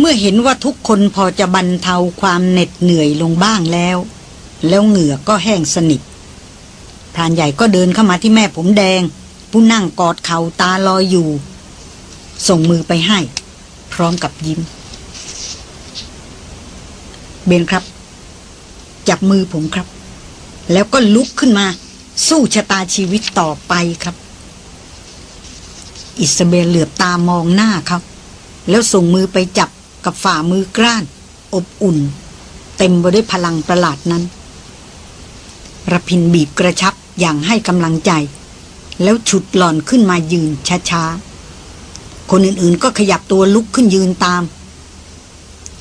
เมื่อเห็นว่าทุกคนพอจะบรรเทาความเหน็ดเหนื่อยลงบ้างแล้ว แล้วเหงื่อก็แห้งสนิทพรานใหญ่ก็เดินเข้ามาที่แม่ผมแดง ผู้นั่งกอดเข่าตาลอยอยู่ ส่งมือไปให้ พร้อมกับยิ้ม เบนครับ จับมือผมครับ แล้วก็ลุกขึ้นมา สู้ชะตาชีวิตต่อไปครับ อิสเบลเหลือบตามองหน้าเขาแล้วส่งมือไปจับ กับฝ่ามือกล้าน อบอุ่น เต็มไปด้วยพลังประหลาดนั้นระพินบีบกระชับอย่างให้กำลังใจ แล้วฉุดหล่อนขึ้นมายืนช้าๆ คนอื่นๆก็ขยับตัวลุกขึ้นยืนตาม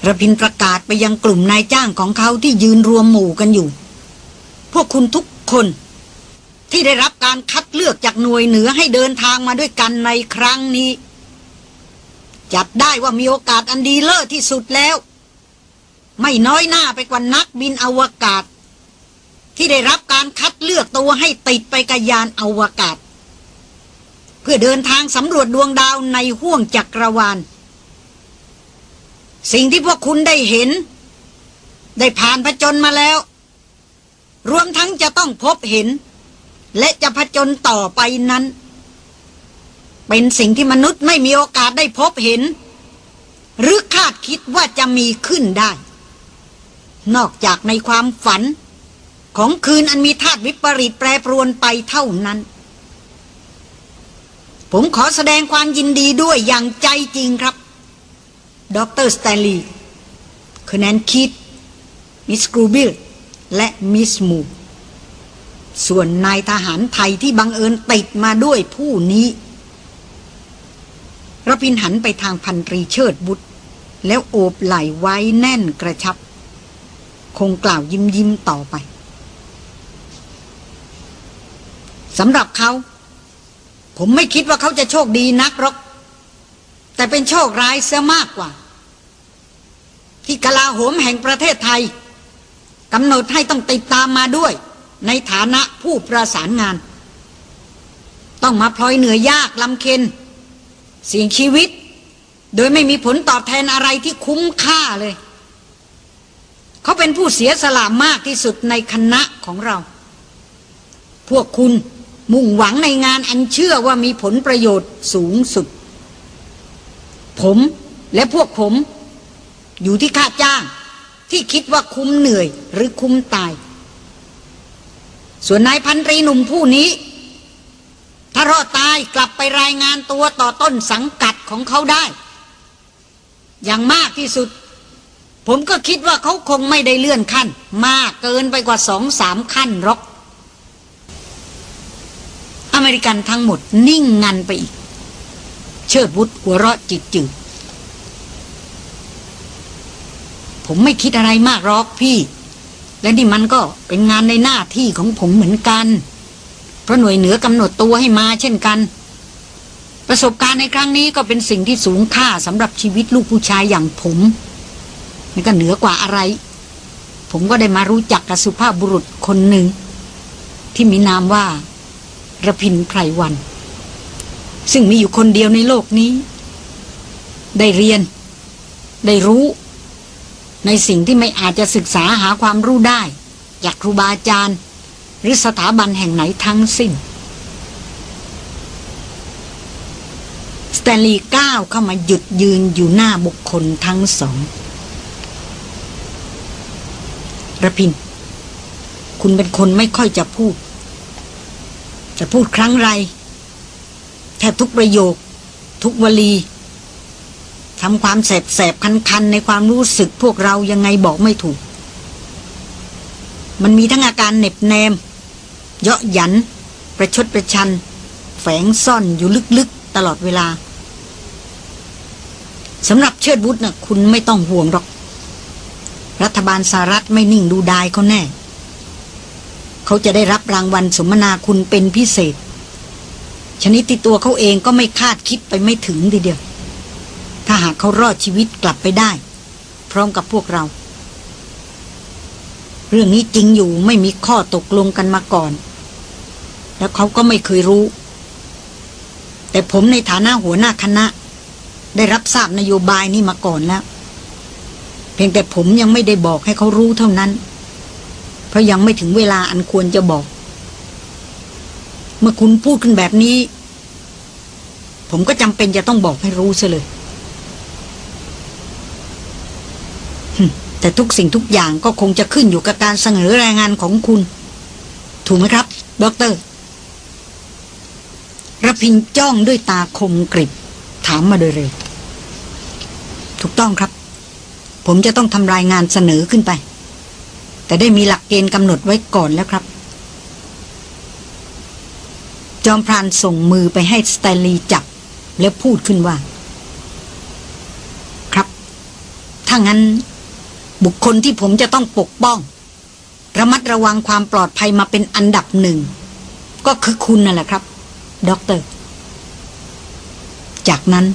ระพินประกาศไปยังกลุ่มนายจ้างของเขาที่ยืนรวมหมู่กันอยู่ พวกคุณทุกคนที่ได้รับการคัดเลือกจากหน่วยเหนือให้เดินทางมาด้วยกันในครั้งนี้ จัดได้ว่ามีโอกาสอันดีเลิศที่สุดแล้ว ไม่น้อยหน้าไปกว่านักบินอวกาศ ที่ได้รับการคัดเลือกตัวให้ติดไปกับยานอวกาศ เพื่อเดินทางสำรวจดวงดาวในห้วงจักรวาล สิ่งที่พวกคุณได้เห็น ได้ผ่านผจญมาแล้ว รวมทั้งจะต้องพบเห็น และจะผจญต่อไปนั้น เป็นสิ่งที่มนุษย์ไม่มีโอกาสได้พบเห็น หรือคาดคิดว่าจะมีขึ้นได้ นอกจากในความฝัน ของคืนอันมีธาตุวิปริตแปรปรวนไปเท่านั้น ผมขอแสดงความยินดีด้วยอย่างใจจริงครับดรสแตนลีย์คแนนคิดมิสกรูบิลและมิสมูส่วนนายทหารไทยที่บังเอิญติดมาด้วยผู้นี้ รพินหันไปทางพันตรีเชิดบุตร แล้วโอบไหล่ไว้แน่นกระชับ คงกล่าวยิ้มยิ้มต่อไปสำหรับเขาผมไม่คิดว่าเขาจะโชคดีนักหรอก แต่เป็นโชคร้ายเสียมากกว่า ที่กลาโหมแห่งประเทศไทยกำหนดให้ต้องติดตามมาด้วย ในฐานะผู้ประสานงาน ต้องมาพลอยเหนือยากลำเค็น สี่งชีวิต โดยไม่มีผลตอบแทนอะไรที่คุ้มค่าเลย เขาเป็นผู้เสียสละมากที่สุดในคณะของเรา พวกคุณมุ่งหวังในงานอันเชื่อว่ามีผลประโยชน์สูงสุด ผมและพวกผม อยู่ที่ค่าจ้าง ที่คิดว่าคุ้มเหนื่อยหรือคุ้มตาย ส่วนนายพันตรีหนุ่มผู้นี้ ถ้ารอดตายกลับไปรายงานตัวต่อต้นสังกัดของเขาได้ อย่างมากที่สุด ผมก็คิดว่าเขาคงไม่ได้เลื่อนขั้น มากเกินไปกว่าสองสามขั้นหรอก อเมริกันทั้งหมดนิ่งงันไปอีก เชิดวุฒหัวเราะจิตจืดผมไม่คิดอะไรมากหรอกพี่ และนี่มันก็เป็นงานในหน้าที่ของผมเหมือนกัน ราะหน่วยเหนือกำหนดตัวให้มาเช่นกัน ประสบการณ์ในครั้งนี้ก็เป็นสิ่งที่สูงค่าสำหรับชีวิตลูกผู้ชายอย่างผมมันก็เหนือกว่าอะไร ผมก็ได้มารู้จักกับสุภาพบุรุษคนหนึ่ง ที่มีนามว่าระพินไพรวัน ซึ่งมีอยู่คนเดียวในโลกนี้ ได้เรียน ได้รู้ ในสิ่งที่ไม่อาจจะศึกษาหาความรู้ได้ จากครูบาอาจารย์ หรือสถาบันแห่งไหนทั้งสิ้นสแตนลีย์ก้าวเข้ามาหยุดยืนอยู่หน้าบุคคลทั้งสองระพิน คุณเป็นคนไม่ค่อยจะพูด จะพูดครั้งไรแทบทุกประโยค ทุกวลีทำความแสบแสบคันคันในความรู้สึกพวกเรายังไงบอกไม่ถูก มันมีทั้งอาการเหน็บแนม เยาะหยัน ประชดประชัน แฝงซ่อนอยู่ลึกๆ ตลอดเวลาสำหรับเชิดบุตรนะ่ะคุณไม่ต้องห่วงหรอก รัฐบาลสหรัฐไม่นิ่งดูดายเขาแน่ เขาจะได้รับรางวัลสมนาคุณเป็นพิเศษ ชนิดที่ตัวเขาเองก็ไม่คาดคิดไปไม่ถึงทีเดียว ถ้าหากเขารอดชีวิตกลับไปได้ พร้อมกับพวกเรา เรื่องนี้จริงอยู่ไม่มีข้อตกลงกันมาก่อน แล้วเขาก็ไม่เคยรู้ แต่ผมในฐานะหัวหน้าคณะ ได้รับทราบนโยบายนี้มาก่อนแล้ว เพียงแต่ผมยังไม่ได้บอกให้เขารู้เท่านั้น เพราะยังไม่ถึงเวลาอันควรจะบอก เมื่อคุณพูดขึ้นแบบนี้ ผมก็จำเป็นจะต้องบอกให้รู้ซะเลยแต่ทุกสิ่งทุกอย่างก็คงจะขึ้นอยู่กับการเสนอรายงานของคุณ ถูกไหมครับ ด็อกเตอร์ รพินทร์จ้องด้วยตาคมกริบ ถามมาโดยเร็ว ถูกต้องครับ ผมจะต้องทำรายงานเสนอขึ้นไป แต่ได้มีหลักเกณฑ์กำหนดไว้ก่อนแล้วครับ จอมพรานส่งมือไปให้สแตนลีย์จับ แล้วพูดขึ้นว่า ครับ ถ้างั้น บุคคลที่ผมจะต้องปกป้อง ระมัดระวังความปลอดภัยมาเป็นอันดับหนึ่ง ก็คือคุณนั่นแหละครับ ด็อกเตอร์ จากนั้น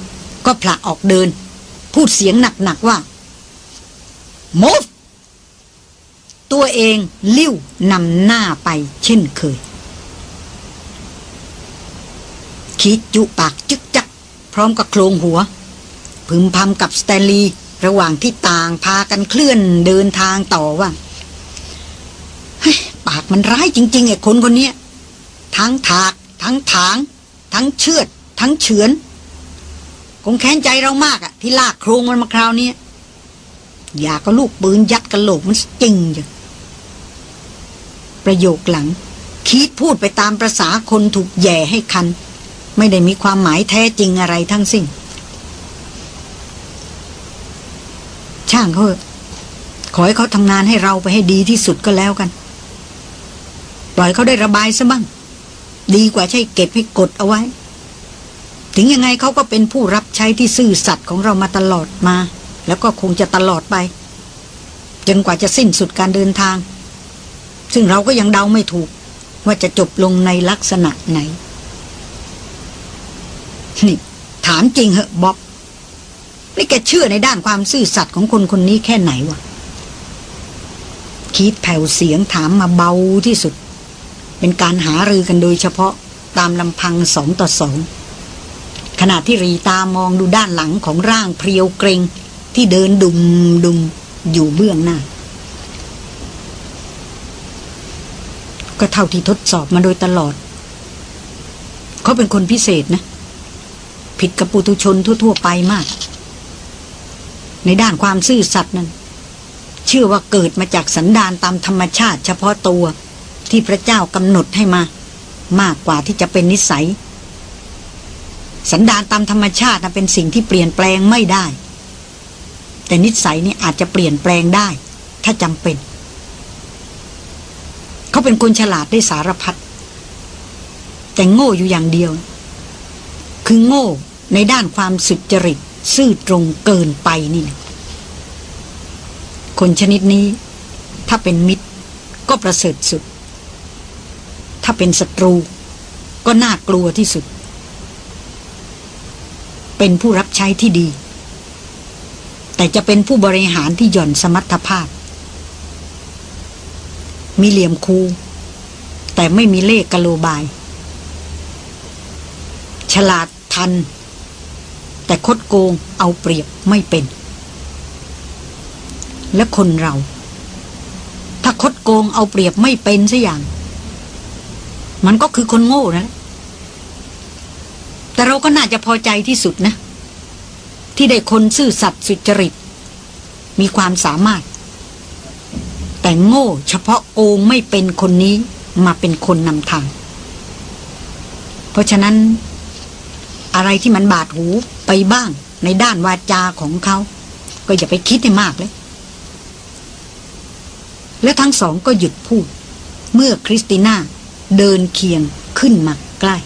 ก็ผละออกเดิน พูดเสียงหนัก ๆ ว่า move ตัวเองลิ้วนำหน้าไปเช่นเคย คิดจุปากจึกจัก พร้อมกับโครงหัว พึมพำกับสแตลีระหว่างที่ต่างพากันเคลื่อนเดินทางต่อว่าปากมันร้ายจริง ๆ ไอ้คนคนนี้ทั้งถาก ทั้งถาง ทั้งเชือด ทั้งเฉือน คงแค้นใจเรามากอะที่ลากโครงมันมาคราวนี้อยากก็ลูกปืนยัดกระโหลกมันจริงจังประโยคหลัง คิดพูดไปตามประษาคนถูกแย่ให้คัน ไม่ได้มีความหมายแท้จริงอะไรทั้งสิ้นช่างเขาขอให้เขาทำงานให้เราไปให้ดีที่สุดก็แล้วกัน ปล่อยเขาได้ระบายซะบ้าง ดีกว่าใช่เก็บให้กดเอาไว้ ถึงยังไงเขาก็เป็นผู้รับใช้ที่ซื่อสัตย์ของเรามาตลอดมา แล้วก็คงจะตลอดไป จนกว่าจะสิ้นสุดการเดินทาง ซึ่งเราก็ยังเดาไม่ถูก ว่าจะจบลงในลักษณะไหน นี่ ถามจริงเหอะบ๊อบนี่แกเชื่อในด้านความซื่อสัตย์ของคนคนนี้แค่ไหนวะคิดแผ่วเสียงถามมาเบาที่สุด เป็นการหารือกันโดยเฉพาะตามลำพังสองต่อสองขณะที่รีตามองดูด้านหลังของร่างเพรียวเกรงที่เดินดุมดุมอยู่เบื้องหน้า ก็เท่าที่ทดสอบมาโดยตลอด เขาเป็นคนพิเศษนะ ผิดกับปุถุชนทั่ว ๆ ไปมาก ในด้านความซื่อสัตย์นั้น เชื่อว่าเกิดมาจากสันดานตามธรรมชาติเฉพาะตัว ที่พระเจ้ากำหนดให้มา มากกว่าที่จะเป็นนิสัย สันดานตามธรรมชาติเป็นสิ่งที่เปลี่ยนแปลงไม่ได้ แต่นิสัยนี่อาจจะเปลี่ยนแปลงได้ ถ้าจำเป็น เขาเป็นคนฉลาดได้สารพัดแต่โง่อยู่อย่างเดียว คือโง่ในด้านความสุจริตซื่อตรงเกินไปนี่นะคนชนิดนี้ ถ้าเป็นมิตรก็ประเสริฐสุด ถ้าเป็นศัตรู ก็น่ากลัวที่สุด เป็นผู้รับใช้ที่ดี แต่จะเป็นผู้บริหารที่หย่อนสมรรถภาพ มีเหลี่ยมคู แต่ไม่มีเลขกะโลบาย ฉลาดทัน แต่คดโกงเอาเปรียบไม่เป็น และคนเรา ถ้าคดโกงเอาเปรียบไม่เป็นสัอย่าง มันก็คือคนโง่นะ แต่เราก็น่าจะพอใจที่สุดนะ ที่ได้คนซื่อสัตย์สุจริต มีความสามารถ แต่โง่เฉพาะโกงไม่เป็นคนนี้มาเป็นคนนำทาง เพราะฉะนั้น อะไรที่มันบาดหูไปบ้างในด้านวาจาของเขา ก็อย่าไปคิดให้มากเลย และทั้งสองก็หยุดพูด เมื่อคริสติน่า เดินเคียงขึ้นมาใกล้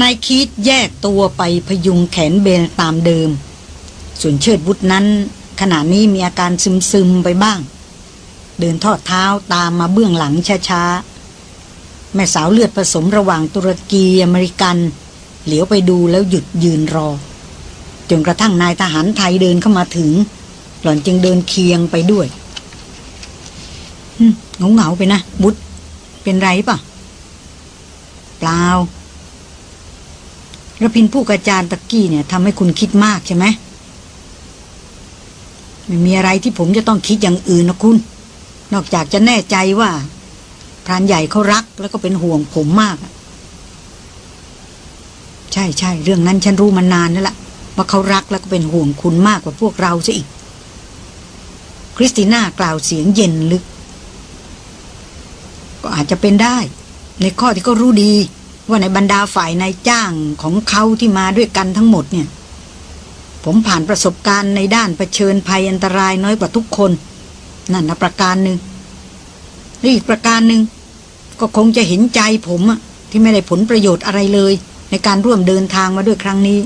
นายคีธแยกตัวไปพยุงแขนเบลตามเดิม ส่วนเชิดวุฒินั้น ขณะนี้มีอาการซึมๆไปบ้าง เดินทอดเท้าตามมาเบื้องหลังช้าๆ แม่สาวเลือดผสมระหว่างตุรกีอเมริกัน เหลียวไปดูแล้วหยุดยืนรอ จนกระทั่งนายทหารไทยเดินเข้ามาถึง หล่อนจึงเดินเคียงไปด้วยเงาเงาไปนะบุตร เป็นไรปะเปล่าระพินผู้กระจารตะกี้เนี่ยทำให้คุณคิดมากใช่ไหมไม่มีอะไรที่ผมจะต้องคิดอย่างอื่นนะคุณ นอกจากจะแน่ใจว่าพรานใหญ่เขารักแล้วก็เป็นห่วงผมมาก ใช่ใช่เรื่องนั้นฉันรู้มานานแล้วละ่ะว่าเขารักแล้วก็เป็นห่วงคุณมากกว่าพวกเราซะอีก คริสติน่ากล่าวเสียงเย็นลึก ก็อาจจะเป็นได้ ในข้อที่เขารู้ดี ว่าในบรรดาฝ่ายนายจ้างของเขาที่มาด้วยกันทั้งหมดเนี่ย ผมผ่านประสบการณ์ในด้านเผชิญภัยอันตรายน้อยกว่าทุกคน นั่นนะประการหนึ่งและอีกประการหนึ่งก็คงจะเห็นใจผมอะที่ไม่ได้ผลประโยชน์อะไรเลย ในการร่วมเดินทางมาด้วยครั้งนี้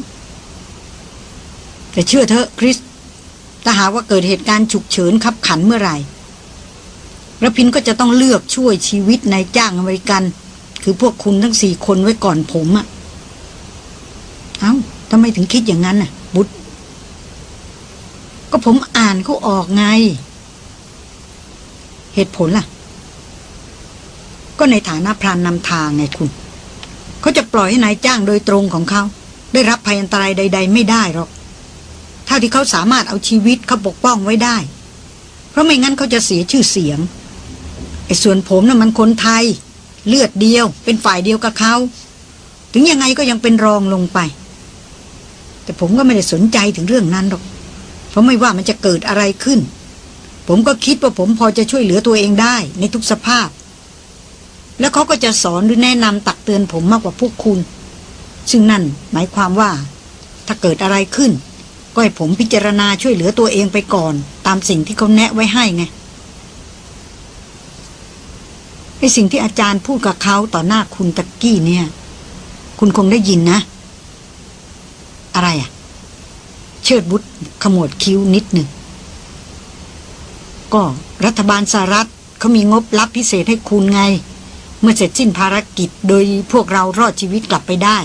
แต่เชื่อเถอะคริสถ้าหากว่าเกิดเหตุการณ์ฉุกเฉินขับขันเมื่อไหร่ ระพินก็จะต้องเลือกช่วยชีวิตนายจ้างอเมริกัน คือพวกคุณทั้งสี่คนไว้ก่อนผมอะเอา้าทำไมถึงคิดอย่างนั้นน่ะ บุตรก็ผมอ่านเขาออกไง เหตุผลล่ะ ก็ในฐานะพรานนำทางไงคุณ เขาจะปล่อยให้นายจ้างโดยตรงของเขา ได้รับภัยอันตรายใด ๆ ไม่ได้หรอกเท่าที่เขาสามารถเอาชีวิตเขาปกป้องไว้ได้ เพราะไม่งั้นเขาจะเสียชื่อเสียง ไอ้ส่วนผมนะ่ะมันคนไทย เลือดเดียว เป็นฝ่ายเดียวกับเขาถึงยังไงก็ยังเป็นรองลงไป แต่ผมก็ไม่ได้สนใจถึงเรื่องนั้นหรอก เพราะไม่ว่ามันจะเกิดอะไรขึ้น ผมก็คิดว่าผมพอจะช่วยเหลือตัวเองได้ในทุกสภาพ แล้วเขาก็จะสอนหรือแนะนำตักเตือนผมมากกว่าพวกคุณ ซึ่งนั่นหมายความว่า ถ้าเกิดอะไรขึ้น ก็ให้ผมพิจารณาช่วยเหลือตัวเองไปก่อน ตามสิ่งที่เขาแนะไว้ให้ไง ไอสิ่งที่อาจารย์พูดกับเขาต่อหน้าคุณตะกี้เนี่ย คุณคงได้ยินนะ อะไรอะ่ะ เชิดบุตรขมวดคิ้วนิดหนึ่ง ก็รัฐบาลสหรัฐเขามีงบลับพิเศษให้คุณไง เมื่อเสร็จสิ้นภารกิจโดยพวกเรารอดชีวิตกลับไปได้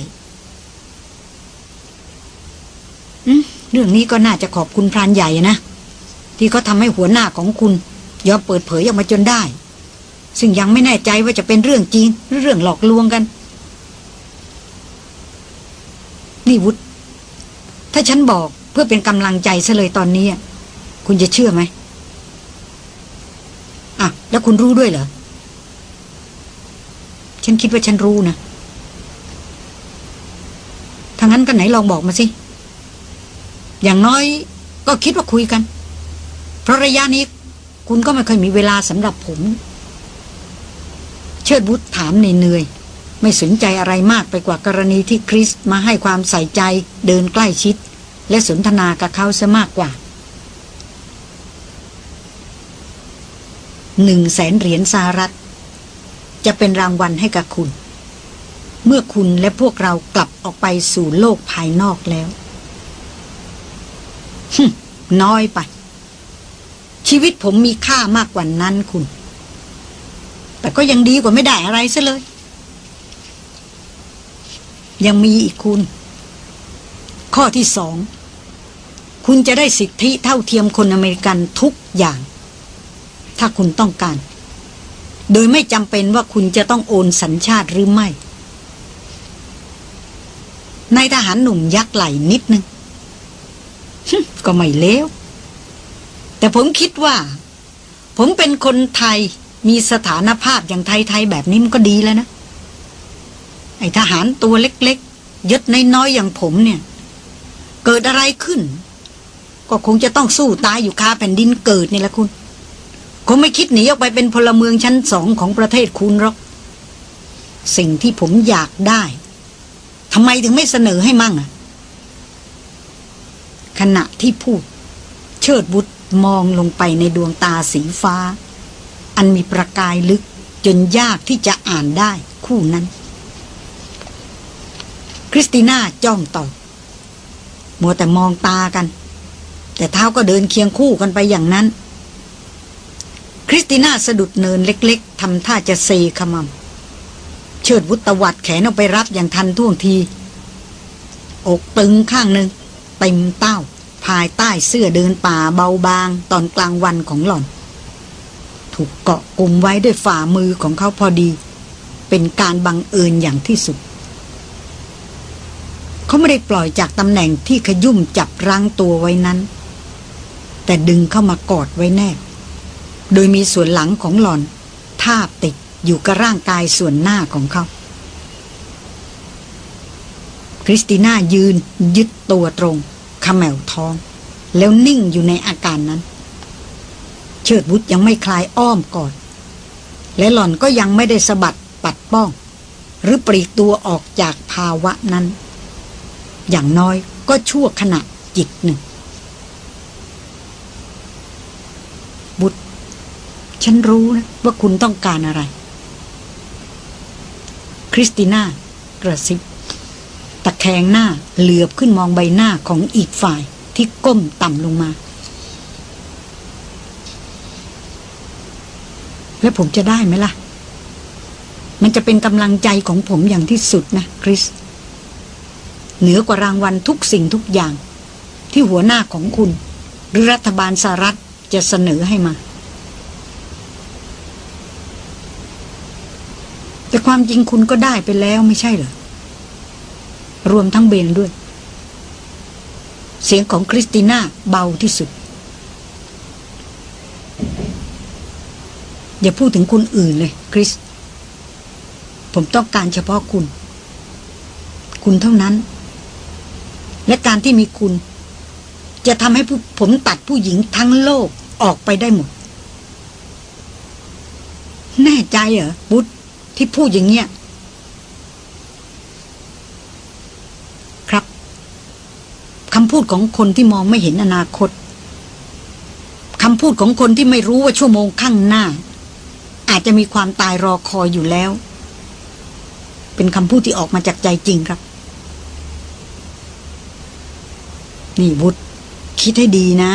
เรื่องนี้ก็น่าจะขอบคุณพรานใหญ่นะ ที่เขาทำให้หัวหน้าของคุณ ยอมเปิดเผยออกมาจนได้ ซึ่งยังไม่แน่ใจว่าจะเป็นเรื่องจริงหรือเรื่องหลอกลวงกัน นี่วุฒถ้าฉันบอกเพื่อเป็นกำลังใจซะเลยตอนนี้ คุณจะเชื่อไหมอะ แล้วคุณรู้ด้วยเหรอ ฉันคิดว่าฉันรู้นะถ้างั้นก็ไหนลองบอกมาสิ อย่างน้อยก็คิดว่าคุยกัน เพราะระยะนี้ คุณก็ไม่เคยมีเวลาสำหรับผม เชิดบุตรถามเหนื่อยๆไม่สนใจอะไรมากไปกว่ากรณีที่คริสมาให้ความใส่ใจเดินใกล้ชิด และสนทนากับเขาซะมากกว่าหนึ่งแสนเหรียญสหรัฐ จะเป็นรางวัลให้กับคุณ เมื่อคุณและพวกเรากลับออกไปสู่โลกภายนอกแล้วน้อยไป ชีวิตผมมีค่ามากกว่านั้นคุณ ก็ยังดีกว่าไม่ได้อะไรซะเลย ยังมีอีกคุณ ข้อที่สอง คุณจะได้สิทธิเท่าเทียมคนอเมริกันทุกอย่าง ถ้าคุณต้องการ โดยไม่จำเป็นว่าคุณจะต้องโอนสัญชาติหรือไม่นายทหารหนุ่มยักไหลนิดนึง ก็ไม่เลวแต่ผมคิดว่า ผมเป็นคนไทย มีสถานภาพอย่างไทยๆแบบนี้มันก็ดีแล้วนะ ไอทหารตัวเล็กๆยศน้อยๆอย่างผมเนี่ย เกิดอะไรขึ้น ก็คงจะต้องสู้ตายอยู่คาแผ่นดินเกิดนี่แหละคุณ คงไม่คิดหนีออกไปเป็นพลเมืองชั้นสองของประเทศคุณหรอก สิ่งที่ผมอยากได้ทำไมถึงไม่เสนอให้มั่งอะขณะที่พูด เชิดบุตรมองลงไปในดวงตาสีฟ้า อันมีประกายลึกจนยากที่จะอ่านได้คู่นั้น คริสติน่าจ้องต่อ มัวแต่มองตากัน แต่เท้าก็เดินเคียงคู่กันไปอย่างนั้น คริสติน่าสะดุดเนินเล็ก ๆทำท่าจะเซขมำเชิดวุตวัดแขนออกไปรับอย่างทันท่วงที อกตึงข้างหนึ่งเต็มเต้า ภายใต้เสื้อเดินป่าเบาบางตอนกลางวันของหล่อน ถูกเกาะกลุ่มไว้ด้วยฝ่ามือของเขาพอดี เป็นการบังเอิญอย่างที่สุด เขาไม่ได้ปล่อยจากตำแหน่งที่ขยุ่มจับรั้งตัวไว้นั้น แต่ดึงเข้ามากอดไว้แนบ โดยมีส่วนหลังของหลอนทาบติดอยู่กับร่างกายส่วนหน้าของเขา คริสติน่ายืนยึดตัวตรงขมแมวท้อง แล้วนิ่งอยู่ในอาการนั้น เชิดวุฒยังไม่คลายอ้อมกอดและหล่อนก็ยังไม่ได้สะบัดปัดป้อง หรือปลีกตัวออกจากภาวะนั้น อย่างน้อยก็ชั่วขณะจิตหนึ่ง บุตร ฉันรู้นะว่าคุณต้องการอะไร คริสติน่ากระซิบตะแคงหน้าเหลือบขึ้นมองใบหน้าของอีกฝ่ายที่ก้มต่ำลงมา แล้วผมจะได้ไหมล่ะ มันจะเป็นกำลังใจของผมอย่างที่สุดนะคริส เหนือกว่ารางวัลทุกสิ่งทุกอย่าง ที่หัวหน้าของคุณ หรือรัฐบาลสหรัฐจะเสนอให้มาแต่ความจริงคุณก็ได้ไปแล้วไม่ใช่เหรอ รวมทั้งเบนด้วย เสียงของคริสติน่าเบาที่สุด อย่าพูดถึงคุณอื่นเลยคริส ผมต้องการเฉพาะคุณ คุณเท่านั้น และการที่มีคุณ จะทำให้ผมตัดผู้หญิงทั้งโลกออกไปได้หมด แน่ใจเหรอบุตรที่พูดอย่างเงี้ยครับคำพูดของคนที่มองไม่เห็นอนาคตคำพูดของคนที่ไม่รู้ว่าชั่วโมงข้างหน้า อาจจะมีความตายรอคอยอยู่แล้ว เป็นคำพูดที่ออกมาจากใจจริงครับ นี่บุตรคิดให้ดีนะ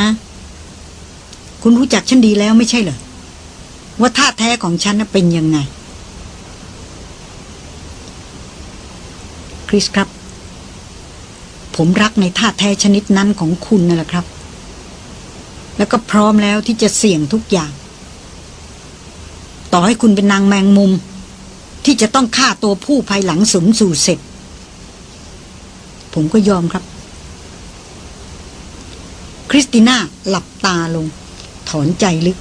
คุณรู้จักฉันดีแล้วไม่ใช่เหรอ ว่าท่าแท้ของฉันเป็นยังไง คริสครับ ผมรักในท่าแท้ชนิดนั้นของคุณนั่นแหละครับ แล้วก็พร้อมแล้วที่จะเสี่ยงทุกอย่าง ต่อให้คุณเป็นนางแมงมุม ที่จะต้องฆ่าตัวผู้ภายหลังสมสู่เสร็จ ผมก็ยอมครับ คริสติน่าหลับตาลง ถอนใจลึก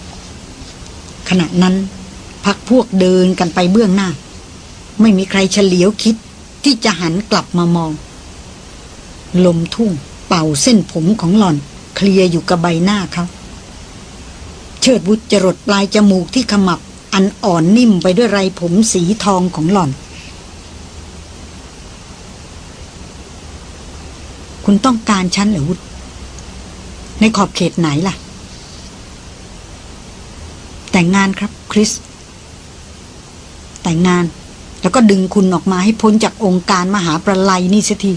ขณะนั้นพักพวกเดินกันไปเบื้องหน้า ไม่มีใครเฉลียวคิดที่จะหันกลับมามอง ลมทุ่งเป่าเส้นผมของหล่อน เคลียอยู่กับใบหน้าเขาเชิดบุตรจรดปลายจมูกที่ขมับ อันอ่อนนิ่มไปด้วยไรผมสีทองของหล่อน คุณต้องการฉันหรือวุฒในขอบเขตไหนล่ะ แต่งงานครับคริส แต่งงานแล้วก็ดึงคุณออกมาให้พ้นจากองค์การมหาประไลนี่สียที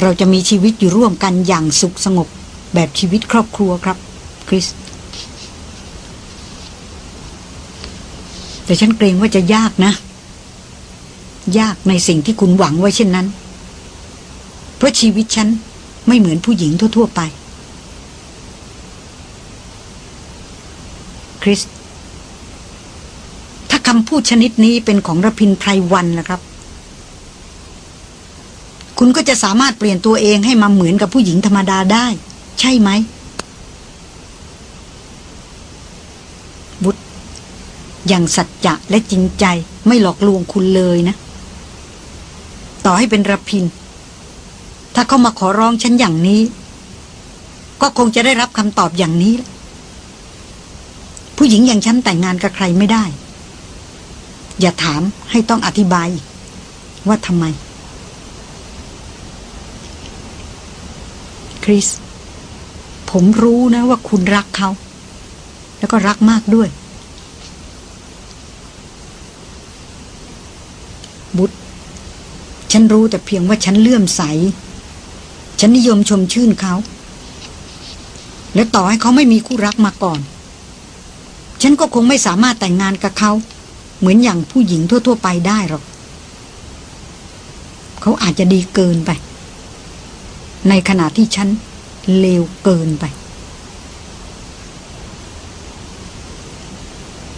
เราจะมีชีวิตอยู่ร่วมกันอย่างสุขสงบแบบชีวิตครอบครัวครับ คริส แต่ฉันเกรงว่าจะยากนะ ยากในสิ่งที่คุณหวังไว้เช่นนั้น เพราะชีวิตฉันไม่เหมือนผู้หญิงทั่ว ๆ ไป คริส ถ้าคำพูดชนิดนี้เป็นของรพินไพรวันล่ะครับ คุณก็จะสามารถเปลี่ยนตัวเองให้มาเหมือนกับผู้หญิงธรรมดาได้ ใช่ไหม บุตร อย่างสัจจะและจริงใจไม่หลอกลวงคุณเลยนะ ต่อให้เป็นระพิน ถ้าเขามาขอร้องฉันอย่างนี้ ก็คงจะได้รับคำตอบอย่างนี้ ผู้หญิงอย่างฉันแต่งงานกับใครไม่ได้ อย่าถามให้ต้องอธิบายว่าทำไม คริส ผมรู้นะว่าคุณรักเขา แล้วก็รักมากด้วย บุตร ฉันรู้แต่เพียงว่าฉันเลื่อมใส ฉันนิยมชมชื่นเขา และต่อให้เขาไม่มีคู่รักมาก่อน ฉันก็คงไม่สามารถแต่งงานกับเขา เหมือนอย่างผู้หญิงทั่ว ๆ ไปได้หรอก เขาอาจจะดีเกินไป ในขณะที่ฉันเลวเกินไป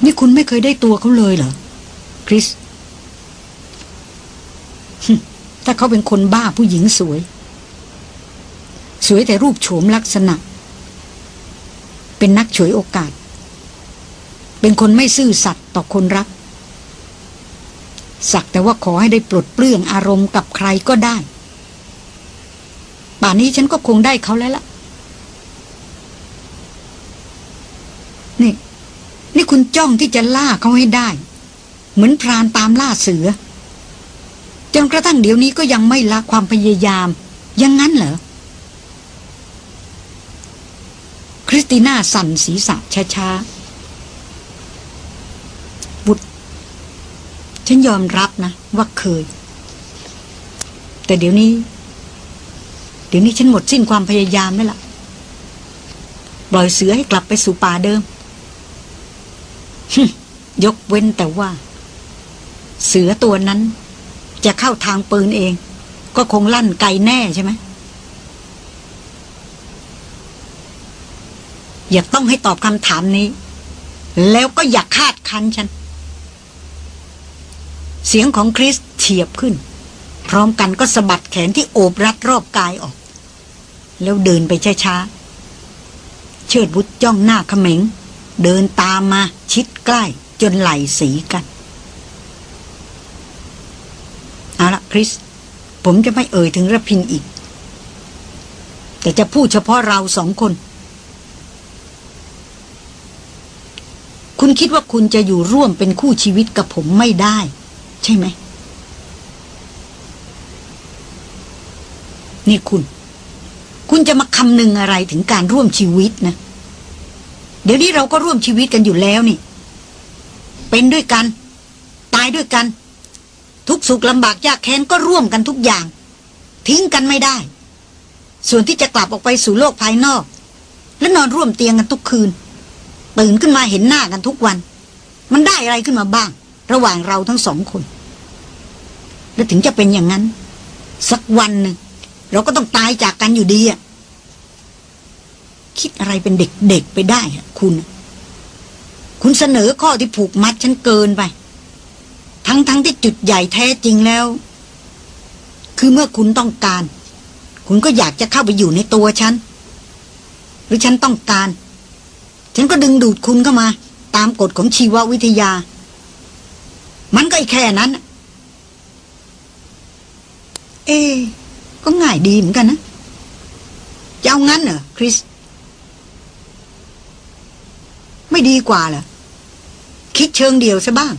นี่คุณไม่เคยได้ตัวเขาเลยเหรอคริส ถ้าเขาเป็นคนบ้าผู้หญิงสวย สวยแต่รูปโฉมลักษณะ เป็นนักฉวยโอกาส เป็นคนไม่ซื่อสัตย์ต่อคนรัก สักแต่ว่าขอให้ได้ปลดเปลื้องอารมณ์กับใครก็ได้ ป่านนี้ฉันก็คงได้เขาแล้วล่ะ นี่ นี่คุณจ้องที่จะล่าเขาให้ได้ เหมือนพรานตามล่าเสือ จนกระทั่งเดี๋ยวนี้ก็ยังไม่ละความพยายามยังงั้นเหรอ คริสติน่าสั่นศีรษะช้าๆบุตรฉันยอมรับนะ ว่าเคย แต่เดี๋ยวนี้ เดี๋ยวนี้ฉันหมดสิ้นความพยายามแล้วล่ะปล่อยเสือให้กลับไปสู่ป่าเดิม ยกเว้นแต่ว่า เสือตัวนั้น จะเข้าทางปืนเอง ก็คงลั่นไกลแน่ใช่ไหมอย่าต้องให้ตอบคำถามนี้ แล้วก็อย่าคาดคันฉัน เสียงของคริสเฉียบขึ้น พร้อมกันก็สะบัดแขนที่โอบรัดรอบกายออก แล้วเดินไปช้าๆเชิดบุตรจ้องหน้าเขม็ง เดินตามมาชิดใกล้จนไหลสีกัน เอาละคริส ผมจะไม่เอ่ยถึงระพินอีก แต่จะพูดเฉพาะเราสองคน คุณคิดว่าคุณจะอยู่ร่วมเป็นคู่ชีวิตกับผมไม่ได้ ใช่ไหม นี่คุณ คุณจะมาคำนึงอะไรถึงการร่วมชีวิตนะ เดี๋ยวนี้เราก็ร่วมชีวิตกันอยู่แล้วนี่ เป็นด้วยกัน ตายด้วยกัน ทุกสุขลำบากยากแค้นก็ร่วมกันทุกอย่าง ทิ้งกันไม่ได้ ส่วนที่จะกลับออกไปสู่โลกภายนอก และนอนร่วมเตียงกันทุกคืนตื่นขึ้นมาเห็นหน้ากันทุกวัน มันได้อะไรขึ้นมาบ้าง ระหว่างเราทั้งสองคน และถึงจะเป็นอย่างนั้น สักวันหนึ่งเราก็ต้องตายจากกันอยู่ดีอะคิดอะไรเป็นเด็กๆไปได้อะคุณ คุณเสนอข้อที่ผูกมัดฉันเกินไป ทั้งๆทที่จุดใหญ่แท้จริงแล้ว คือเมื่อคุณต้องการ คุณก็อยากจะเข้าไปอยู่ในตัวฉัน หรือฉันต้องการ ฉันก็ดึงดูดคุณเข้ามา ตามกฎของชีววิทยา มันก็ไอแค่นั้น เอ ก็ง่ายดีเหมือนกันนะจะเอางั้นเหรอคริส ไม่ดีกว่าเหรอคิดเชิงเดียวซะบ้าง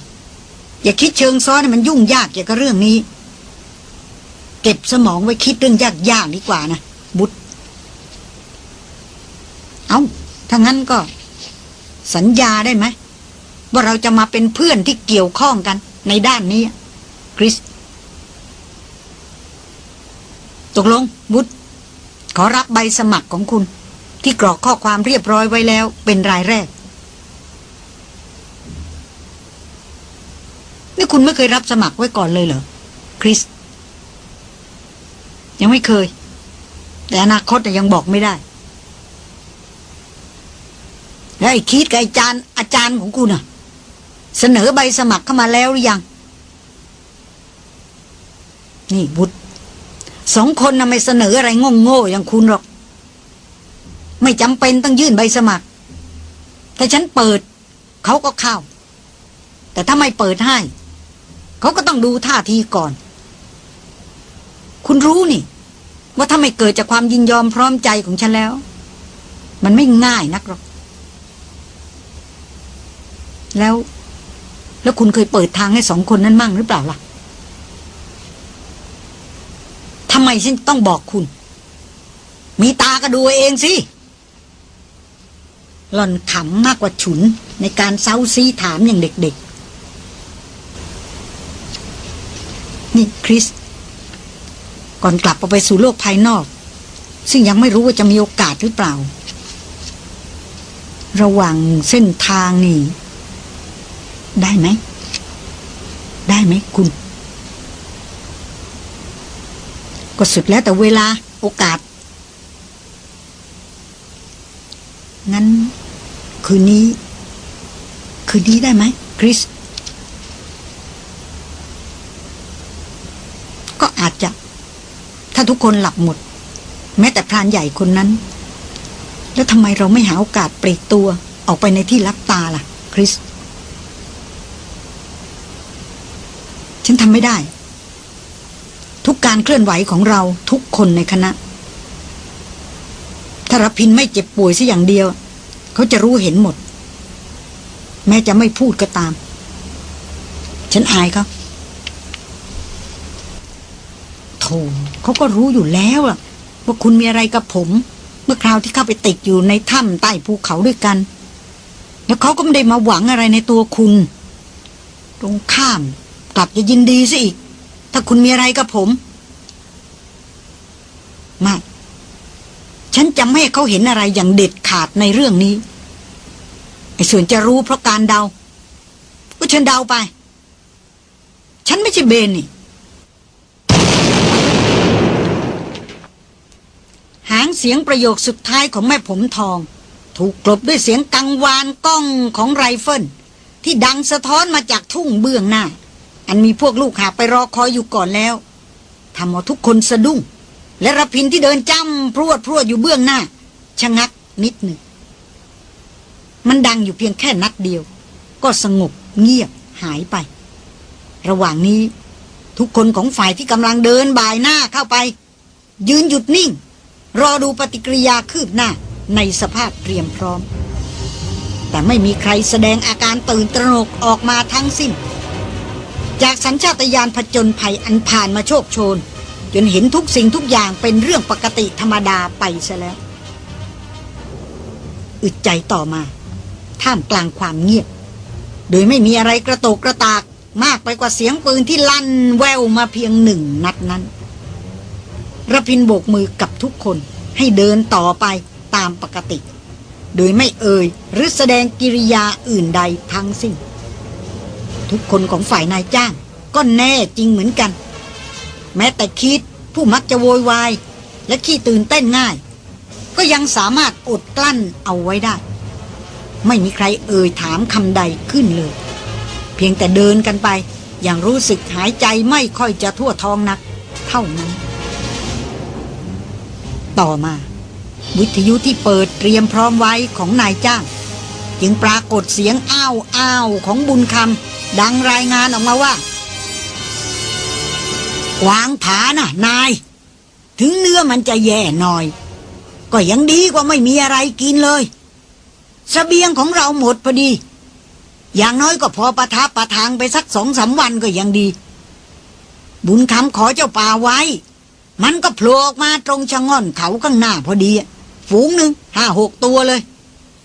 อย่าคิดเชิงซ้อนมันยุ่งยากเกี่ยวกับเรื่องนี้ เก็บสมองไว้คิดเรื่องยากๆดีกว่านะบุตรเอาถ้างั้นก็ สัญญาได้ไหมว่าเราจะมาเป็นเพื่อนที่เกี่ยวข้องกันในด้านนี้คริสตกลงบุตรขอรับใบสมัครของคุณ ที่กรอกข้อความเรียบร้อยไว้แล้วเป็นรายแรก นี่คุณไม่เคยรับสมัครไว้ก่อนเลยเหรอ คริส ยังไม่เคย แต่อนาคตยังบอกไม่ได้ แล้วไอ้คิดกับไอ้จานอาจารย์ของคุณน่ะเสนอใบสมัครเข้ามาแล้วหรือยัง นี่บุตรสองคนน่ะไม่เสนออะไรงงโง่อย่างคุณหรอก ไม่จำเป็นต้องยื่นใบสมัครแต่ฉันเปิด เขาก็เข้า แต่ถ้าไม่เปิดให้ เขาก็ต้องดูท่าทีก่อน คุณรู้นี่ ว่าถ้าไม่เกิดจากความยินยอมพร้อมใจของฉันแล้ว มันไม่ง่ายนักหรอก แล้ว แล้วคุณเคยเปิดทางให้สองคนนั้นมั่งหรือเปล่าล่ะทำไมฉันต้องบอกคุณ มีตาก็ดูเองสิหล่อนขำมากกว่าฉุนในการเซ้าซีถามอย่างเด็กๆ นี่คริส ก่อนกลับออกไปสู่โลกภายนอก ซึ่งยังไม่รู้ว่าจะมีโอกาสหรือเปล่า ระหว่างเส้นทางนี่ ได้ไหม ได้ไหมคุณ ก็สุดแล้วแต่เวลาโอกาส งั้น คืนนี้ คืนนี้ได้ไหมคริส ก็อาจจะ ถ้าทุกคนหลับหมด แม้แต่พรานใหญ่คนนั้น แล้วทำไมเราไม่หาโอกาสปลีกตัวออกไปในที่ลับตาล่ะ คริส ฉันทำไม่ได้ ทุกการเคลื่อนไหวของเราทุกคนในคณะ ถ้ารับพินไม่เจ็บป่วยสัอย่างเดียว เขาจะรู้เห็นหมด แม้จะไม่พูดก็ตาม ฉันอายเขาโธ่ เขาก็รู้อยู่แล้วล่ะ ว่าคุณมีอะไรกับผม เมื่อคราวที่เข้าไปติดอยู่ในถ้ำใต้ภูเขาด้วยกัน แล้วเขาก็ไม่ได้มาหวังอะไรในตัวคุณ ตรงข้าม กลับจะยินดีซะอีก ถ้าคุณมีอะไรกับผม ไม่ ฉันจะไม่ให้เขาเห็นอะไรอย่างเด็ดขาดในเรื่องนี้ไอ้ส่วนจะรู้เพราะการเดา ก็ฉันเดาไป ฉันไม่ใช่เบลนี่ ผาง เสียงประโยคสุดท้ายของแม่ผมทอง ถูกกลบด้วยเสียงกังวานก้องของไรเฟิลที่ดังสะท้อนมาจากทุ่งเบื้องหน้า อันมีพวกลูกหาบไปรอคอยอยู่ก่อนแล้วทำเอาทุกคนสะดุ้ง และรพินทร์ที่เดินจ้ำพรวดพรวดอยู่เบื้องหน้า ชะงักนิดหนึ่ง มันดังอยู่เพียงแค่นัดเดียว ก็สงบเงียบหายไป ระหว่างนี้ทุกคนของฝ่ายที่กำลังเดินบ่ายหน้าเข้าไป ยืนหยุดนิ่ง รอดูปฏิกิริยาคืบหน้าในสภาพเตรียมพร้อม แต่ไม่มีใครแสดงอาการตื่นตระหนกออกมาทั้งสิ้น จากสัญชาตญาณผจญภัยอันผ่านมาโชคโชน จนเห็นทุกสิ่งทุกอย่างเป็นเรื่องปกติธรรมดาไปซะแล้ว อึดใจต่อมา ท่ามกลางความเงียบ โดยไม่มีอะไรกระโตกกระตากมากไปกว่าเสียงปืนที่ลั่นแววมาเพียงหนึ่งนัดนั้น ระพินโบกมือกับทุกคนให้เดินต่อไปตามปกติ โดยไม่เอ่ยหรือแสดงกิริยาอื่นใดทั้งสิ้น ทุกคนของฝ่ายนายจ้าง ก็แน่จริงเหมือนกัน แม้แต่คิดผู้มักจะโวยวาย และขี้ตื่นเต้นง่าย ก็ยังสามารถอดกลั้นเอาไว้ได้ ไม่มีใครเอ่ยถามคำใดขึ้นเลย เพียงแต่เดินกันไปอย่างรู้สึกหายใจไม่ค่อยจะทั่วท้องนัก เท่านั้น ต่อมา วิทยุที่เปิดเตรียมพร้อมไว้ของนายจ้าง จึงปรากฏเสียงอ้าวอ้าวของบุญคำดังรายงานออกมาว่า วางผาน่ะนาย ถึงเนื้อมันจะแย่หน่อย ก็ยังดีกว่าไม่มีอะไรกินเลยสเสบียงของเราหมดพอดี อย่างน้อยก็พอประทับประทางไปสักสองสาวันก็ยังดี บุญคำขอเจ้าป่าไว้ มันก็โผล่ออกมาตรงชะง่อนเขาข้างหน้าพอดีฝูงหนึ่งห้าหกตัวเลย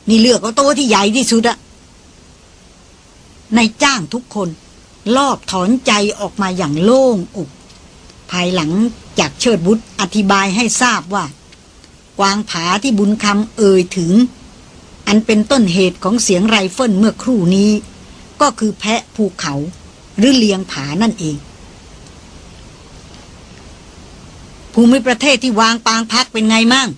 นี่เลือกเอาตัวที่ใหญ่ที่สุดอะนายจ้างทุกคนลอบถอนใจออกมาอย่างโล่งอกภายหลังจากเชิดวุฒิอธิบายให้ทราบว่า กวางผาที่บุญคำเอ่ยถึง อันเป็นต้นเหตุของเสียงไรเฟิลเมื่อครู่นี้ ก็คือแพะภูเขาหรือเลียงผานั่นเอง ภูมิประเทศที่วางปางพักเป็นไงมั่ง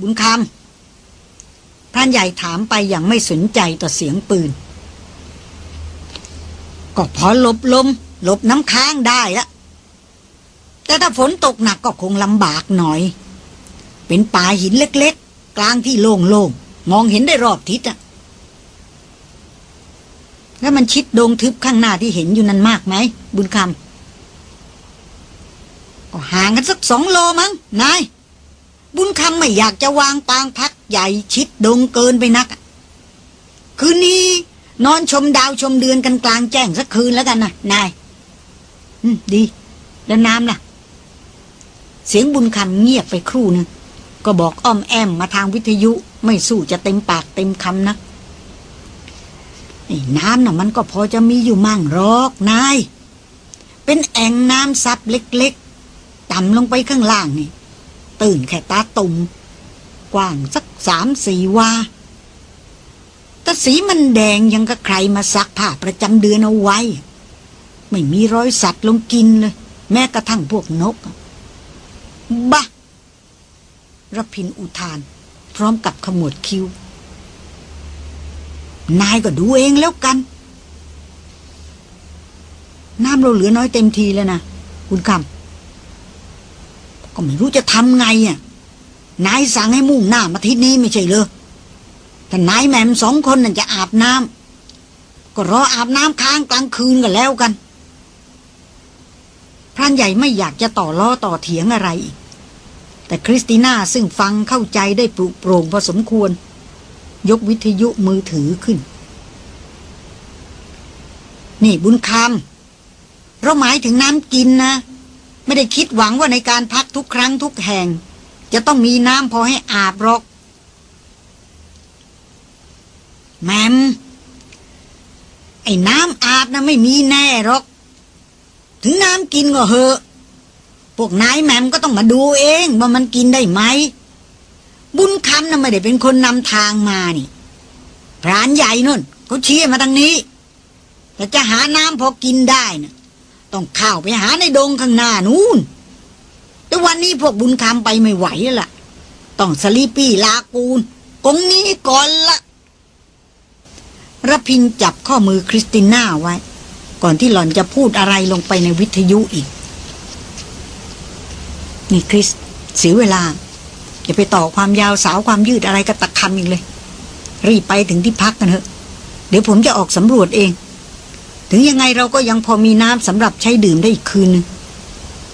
บุญคำพรานใหญ่ถามไปอย่างไม่สนใจต่อเสียงปืน ก็พอหลบลม หลบน้ำค้างได้ละแต่ถ้าฝนตกหนักก็คงลำบากหน่อย เป็นป่าหินเล็กๆ กลางที่โล่งๆ มองเห็นได้รอบทิศอะแล้วมันชิดดงทึบข้างหน้าที่เห็นอยู่นั้นมากไหม บุญคำ ห่างกันสักสองโลมั้งนายบุญคำไม่อยากจะวางปางพักใหญ่ชิดดงเกินไปนัก คืนนี้นอนชมดาวชมเดือนกันกลางแจ้งสักคืนแล้วกันนะนายอืมดี แล้วน้ำล่ะ เสียงบุญคำเงียบไปครู่นึงก็บอกอ้อมแอมมาทางวิทยุไม่สู้จะเต็มปากเต็มคำนักน้ำน่ะมันก็พอจะมีอยู่มั่งหรอกนาย เป็นแอ่งน้ำซับเล็ก ต่ำลงไปข้างล่างนี่ ตื่นแค่ตาตุ่มกว้างสักสามสี่วาแต่สีมันแดงยังกับใครมาซักผ้าประจำเดือนเอาไว้ ไม่มีรอยสัตว์ลงกินเลย แม้กระทั่งพวกนกบ้ารพินอุทาน พร้อมกับขมวดคิ้ว นายก็ดูเองแล้วกัน น้ำเราเหลือน้อยเต็มทีแล้วนะ คุณคำ ก็ไม่รู้จะทำไงอะนายสั่งให้มุ่งหน้ามาทิศนี้ไม่ใช่เลยถ้านายแหม่มสองคนนั่นจะอาบน้ำก็รออาบน้ำค้างกลางคืนกันแล้วกันพรานใหญ่ไม่อยากจะต่อล้อต่อเถียงอะไรอีก แต่คริสติน่าซึ่งฟังเข้าใจได้ปรุโปร่งพอสมควร ยกวิทยุมือถือขึ้น นี่บุญคำเราหมายถึงน้ำกินนะ ไม่ได้คิดหวังว่าในการพักทุกครั้งทุกแห่ง จะต้องมีน้ำพอให้อาบหรอก แมมไอ้น้ำอาบนะไม่มีแน่หรอก ถึงน้ำกินก็เหอะ พวกนายแมมก็ต้องมาดูเองว่ามันกินได้ไหม บุญคำนะ่ะไม่ได้เป็นคนนำทางมานี่พรานใหญ่นุ่นเขาชี้มาทางนี้ แต่จะหาน้ำพอกินได้นะ ต้องเข้าไปหาในดงข้างหน้านู้นแต่วันนี้พวกบุญคำไปไม่ไหวแล้วล่ะต้องสลีปี้ลากูลกงนี้ก่อนละระพินจับข้อมือคริสติน่าไว้ ก่อนที่หล่อนจะพูดอะไรลงไปในวิทยุอีก นี่คริสเสียเวลา อย่าไปต่อความยาวสาวความยืดอะไรกับตะคำอีกเลย รีบไปถึงที่พักกันเถอะ เดี๋ยวผมจะออกสำรวจเอง ถึงยังไงเราก็ยังพอมีน้ำสำหรับใช้ดื่มได้อีกคืนนึง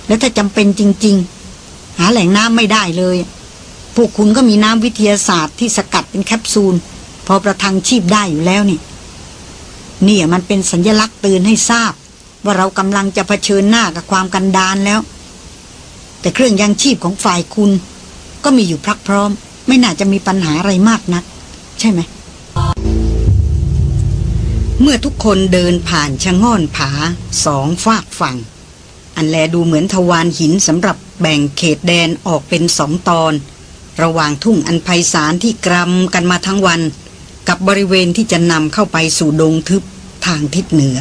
แล้วถ้าจำเป็นจริง ๆ หาแหล่งน้ำไม่ได้เลย พวกคุณก็มีน้ำวิทยาศาสตร์ที่สกัดเป็นแคปซูล พอประทังชีพได้อยู่แล้วนี่นี่มันเป็นสัญญลักษณ์เตือนให้ทราบ ว่าเรากำลังจะเผชิญหน้ากับความกันดานแล้ว แต่เครื่องยังชีพของฝ่ายคุณ ก็มีอยู่พรักพร้อม ไม่น่าจะมีปัญหาอะไรมากนัก ใช่ไหม เมื่อทุกคนเดินผ่านชะง่อนผาสองฝากฝั่ง อันแลดูเหมือนทวารหินสำหรับแบ่งเขตแดนออกเป็นสองตอน ระหว่างทุ่งอันไพศาลที่กรำกันมาทั้งวัน กับบริเวณที่จะนำเข้าไปสู่ดงทึบทางทิศเหนือ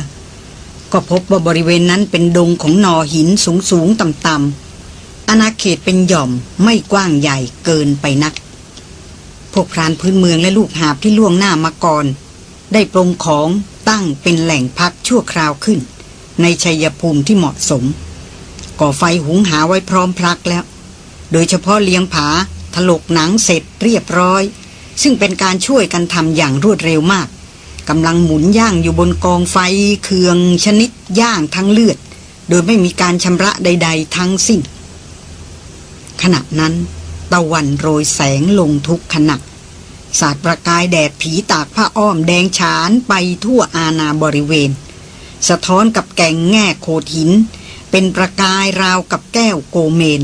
ก็พบว่าบริเวณนั้นเป็นดงของนอหินสูงสูงต่ำต่ำอาณาเขตเป็นหย่อมไม่กว้างใหญ่เกินไปนัก พวกพรานพื้นเมืองและลูกหาบที่ล่วงหน้ามาก่อน ได้ปรงของตั้งเป็นแหล่งพักชั่วคราวขึ้น ในชัยภูมิที่เหมาะสม ก่อไฟหุงหาไว้พร้อมพลักแล้ว โดยเฉพาะเลี้ยงผาถลกหนังเสร็จเรียบร้อย ซึ่งเป็นการช่วยกันทำอย่างรวดเร็วมากกำลังหมุนย่างอยู่บนกองไฟเคืองชนิดย่างทั้งเลือด โดยไม่มีการชำระใด ๆ ทั้งสิ้นขณะนั้น ตะวันโรยแสงลงทุกขณะ สาดประกายแดดผีตากผ้าอ้อมแดงฉานไปทั่วอาณาบริเวณ สะท้อนกับแก่งแง่โขดหิน เป็นประกายราวกับแก้วโกเมน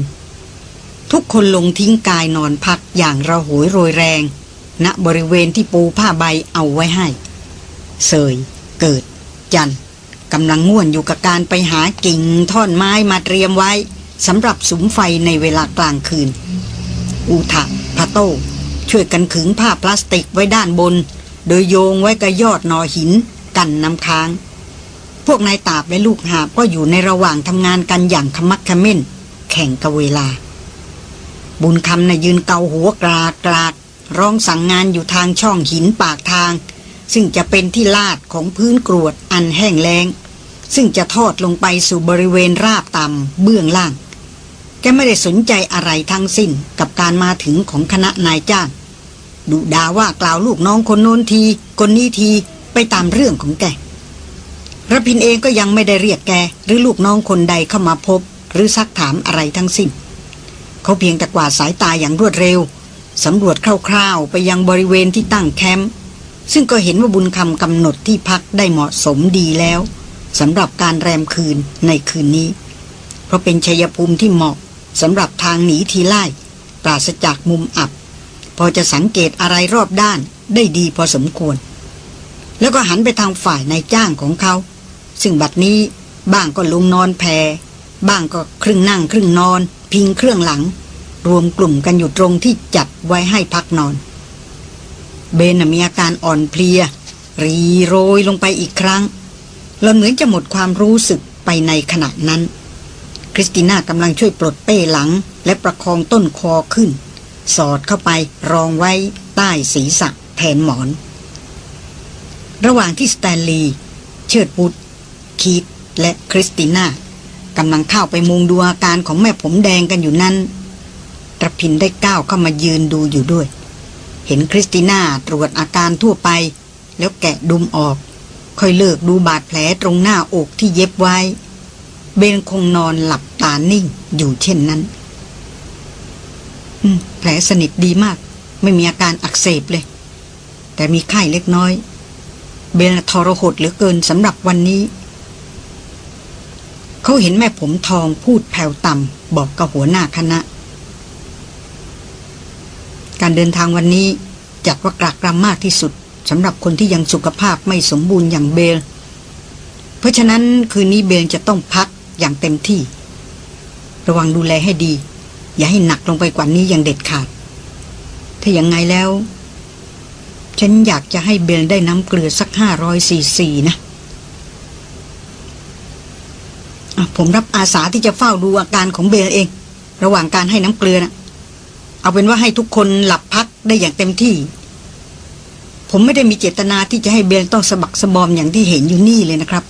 ทุกคนลงทิ้งกายนอนพักอย่างระหยโรยแรงณบริเวณที่ปูผ้าใบเอาไว้ให้ เสย เกิด จันกำลังง่วนอยู่กับการไปหากิ่งท่อนไม้มาเตรียมไว้สำหรับสุมไฟในเวลากลางคืน อูทะพะโต ช่วยกันขึงผ้าพลาสติกไว้ด้านบน โดยโยงไว้กับยอดนอหินกันน้ำค้าง พวกนายตาบและลูกหาบก็อยู่ในระหว่างทำงานกันอย่างขมักขม้น แข่งกับเวลา บุญคำน่ะยืนเกาหัวกรากกรากร้องสั่งงานอยู่ทางช่องหินปากทาง ซึ่งจะเป็นที่ลาดของพื้นกรวดอันแห้งแล้ง ซึ่งจะทอดลงไปสู่บริเวณราบต่ำเบื้องล่าง กไม่ได้สนใจอะไรทั้งสิ้นกับการมาถึงของคณะนายจ้างดุดาว่ากล่าวลูกน้องคนโน้นที คนนี้ทีไปตามเรื่องของแกระพินเองก็ยังไม่ได้เรียกแก หรือลูกน้องคนใดเข้ามาพบ หรือซักถามอะไรทั้งสิ้น เขาเพียงแต่กวาดสายตาอย่างรวดเร็วสำรวจคร่าวๆ ไปยังบริเวณที่ตั้งแคมป์ซึ่งก็เห็นว่าบุญคำกำหนดที่พักได้เหมาะสมดีแล้วสำหรับการแรมคืนในคืนนี้ เพราะเป็นชัยภูมิที่เหมาะ สำหรับทางหนีทีไล่ปราศจากมุมอับ พอจะสังเกตอะไรรอบด้านได้ดีพอสมควร แล้วก็หันไปทางฝ่ายนายจ้างของเขา ซึ่งบัดนี้บ้างก็ลงนอนแพบ้างก็ครึ่งนั่งครึ่งนอน พิงเครื่องหลัง รวมกลุ่มกันอยู่ตรงที่จัดไว้ให้พักนอน เบลมีอาการอ่อนเพลีย รีโรยลงไปอีกครั้งราวเหมือนจะหมดความรู้สึกไปในขณะนั้น คริสติน่ากำลังช่วยปลดเป้หลัง และประคองต้นคอขึ้น สอดเข้าไปรองไว้ใต้ศีรษะแทนหมอน ระหว่างที่สแตนลีย์เชิดวุฒิคีธและคริสติน่ากำลังเข้าไปมุงดูอาการของแม่ผมแดงกันอยู่นั้นระพินได้ก้าวเข้ามายืนดูอยู่ด้วย เห็นคริสติน่าตรวจอาการทั่วไป แล้วแกะดุมออก ค่อยเลิกดูบาดแผลตรงหน้าอกที่เย็บไว้ เบนคงนอนหลับตานิ่งอยู่เช่นนั้นแผลสนิทดีมาก ไม่มีอาการอักเสบเลย แต่มีไข้เล็กน้อย เบนทรหดเหลือเกินสำหรับวันนี้ เขาเห็นแม่ผมทองพูดแผ่วต่ำบอกกับหัวหน้าคณะ การเดินทางวันนี้จัดว่ากรากรำมากที่สุดสำหรับคนที่ยังสุขภาพไม่สมบูรณ์อย่างเบล เพราะฉะนั้นคืนนี้เบลจะต้องพัก อย่างเต็มที่ ระวังดูแลให้ดี อย่าให้หนักลงไปกว่านี้อย่างเด็ดขาด ถ้าอย่างไงแล้ว ฉันอยากจะให้เบลได้น้ำเกลือสักห้าร้อยซีซีนะผมรับอาสาที่จะเฝ้าดูอาการของเบลเอง ระหว่างการให้น้ำเกลือนะเอาเป็นว่าให้ทุกคนหลับพักได้อย่างเต็มที่ ผมไม่ได้มีเจตนาที่จะให้เบลต้องสะบักสะบอมอย่างที่เห็นอยู่นี่เลยนะครับ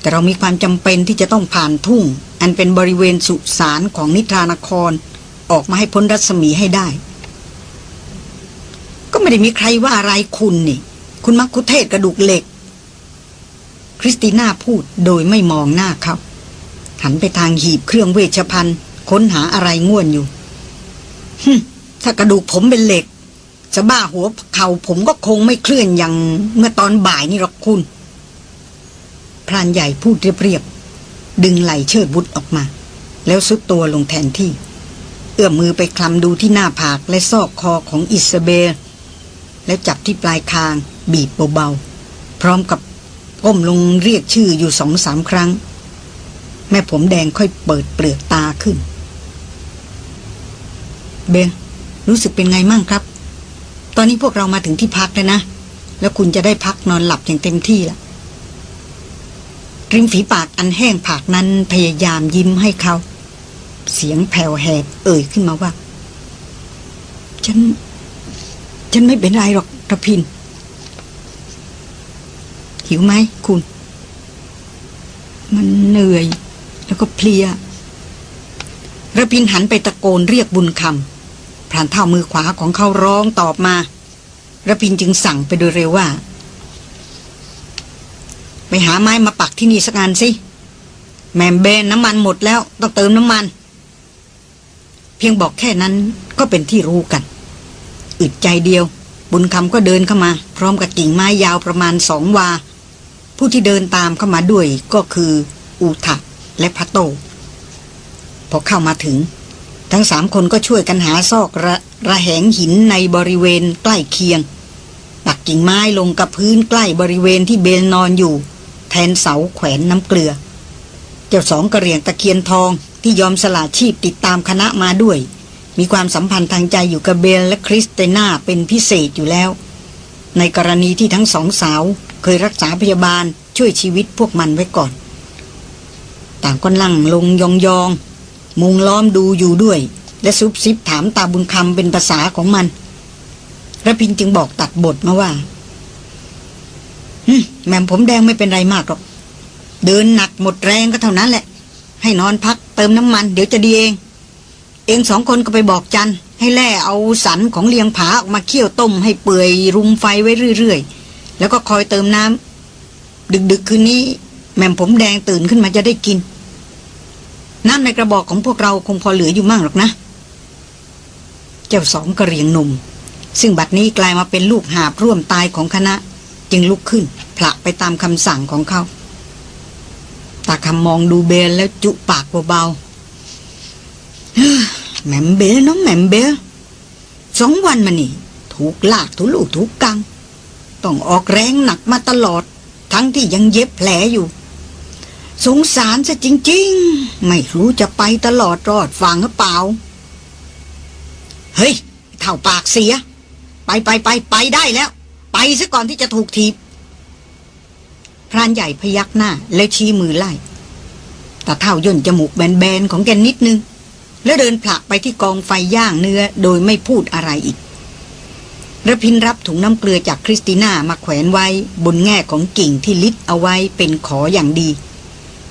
แต่เรามีความจำเป็นที่จะต้องผ่านทุ่ง อันเป็นบริเวณสุสานของนิทรานคร ออกมาให้พ้นรัศมีให้ได้ ก็ไม่ได้มีใครว่าอะไรคุณนี่ คุณมักคุเทศกระดูกเหล็ก คริสติน่าพูดโดยไม่มองหน้าเขาหันไปทางหีบเครื่องเวชภัณฑ์ ค้นหาอะไรง่วนอยู่ถ้ากระดูกผมเป็นเหล็กจะบ้าหัวเข่าผมก็คงไม่เคลื่อนอย่างเมื่อตอนบ่ายนี่หรอกคุณ พรานใหญ่พูดเรียบๆดึงไหลเชิดบุตรออกมา แล้วซุดตัวลงแทนที่ เอื้อมมือไปคลำดูที่หน้าผากและซอกคอของอิสเบลแล้วจับที่ปลายคางบีบเบาๆ พร้อมกับก้มลงเรียกชื่ออยู่สองสามครั้ง แม่ผมแดงค่อยเปิดเปลือกตาขึ้น เบลรู้สึกเป็นไงมั่งครับ ตอนนี้พวกเรามาถึงที่พักแล้วนะ แล้วคุณจะได้พักนอนหลับอย่างเต็มที่ละ ริมฝีปากอันแห้งผากนั้นพยายามยิ้มให้เขา เสียงแผ่วแหบเอ่ยขึ้นมาว่า ฉัน ฉันไม่เป็นไรหรอกระพิน หิวไหมคุณ มันเหนื่อย แล้วก็เพลียระพินหันไปตะโกนเรียกบุญคำพรานเท่ามือขวาของเขาร้องตอบมาระพินจึงสั่งไปโดยเร็วว่า ไปหาไม้มาปักที่นี่สักงานสิ แมมเบนน้ำมันหมดแล้ว ต้องเติมน้ำมัน เพียงบอกแค่นั้นก็เป็นที่รู้กัน อึดใจเดียว บุญคำก็เดินเข้ามา พร้อมกับกิ่งไม้ยาวประมาณสองวา ผู้ที่เดินตามเข้ามาด้วยก็คือ อูทะและพัตโต พอเข้ามาถึง ทั้งสามคนก็ช่วยกันหาซอกระระแหงหินในบริเวณใกล้เคียงตักกิ่งไม้ลงกับพื้นใกล้บริเวณที่เบลนอนอยู่ แทนเสาแขวนน้ำเกลือ เจ้าสองกระเรียงตะเคียนทองที่ยอมสละชีพติดตามคณะมาด้วย มีความสัมพันธ์ทางใจอยู่กับเบลและคริสเตนาเป็นพิเศษอยู่แล้ว ในกรณีที่ทั้งสองสาวเคยรักษาพยาบาลช่วยชีวิตพวกมันไว้ก่อน ต่างก็นั่งลงยองมุงล้อมดูอยู่ด้วย และซุบซิบถามตาบุญคำเป็นภาษาของมันระพินจึงบอกตัดบทมาว่า แม่ผมแดงไม่เป็นไรมากหรอก เดินหนักหมดแรงก็เท่านั้นแหละ ให้นอนพักเติมน้ำมัน เดี๋ยวจะดีเอง เองสองคนก็ไปบอกจันให้แล่เอาสันของเลียงผาออกมาเคี่ยวต้ม ให้เปื่อยรุมไฟไว้เรื่อยๆ แล้วก็คอยเติมน้ำดึกๆคืนนี้ แม่ผมแดงตื่นขึ้นมาจะได้กิน น้ำในกระบอกของพวกเราคงพอเหลืออยู่มากหรอกนะ เจ้าสองกระเรียงหนุ่มซึ่งบัดนี้กลายมาเป็นลูกหาบร่วมตายของคณะ จึงลุกขึ้นผละไปตามคำสั่งของเขาตาคำมองดูเบลแล้วจุปากเบาๆแหมมเบลน้องแหมมเบลสองวันมานี่ถูกลากถูลูกถูกกัง ต้องออกแรงหนักมาตลอด ทั้งที่ยังเย็บแผลอยู่ สงสารซะจริง ๆ ไม่รู้จะไปตลอดรอดฟังหรือเปล่า เฮ้ยเท่าปากเสีย ไปไปไปไปได้แล้ว ไปซะก่อนที่จะถูกทีบพรานใหญ่พยักหน้า และชี้มือไล่แต่เท่าย่นจมูกแบนๆของแกนิดนึง แล้วเดินผลักไปที่กองไฟย่างเนื้อโดยไม่พูดอะไรอีกระพินรับถุงน้ำเกลือจากคริสติน่ามาแขวนไว้บนแง่ของกิ่งที่ลิดเอาไว้เป็นขออย่างดี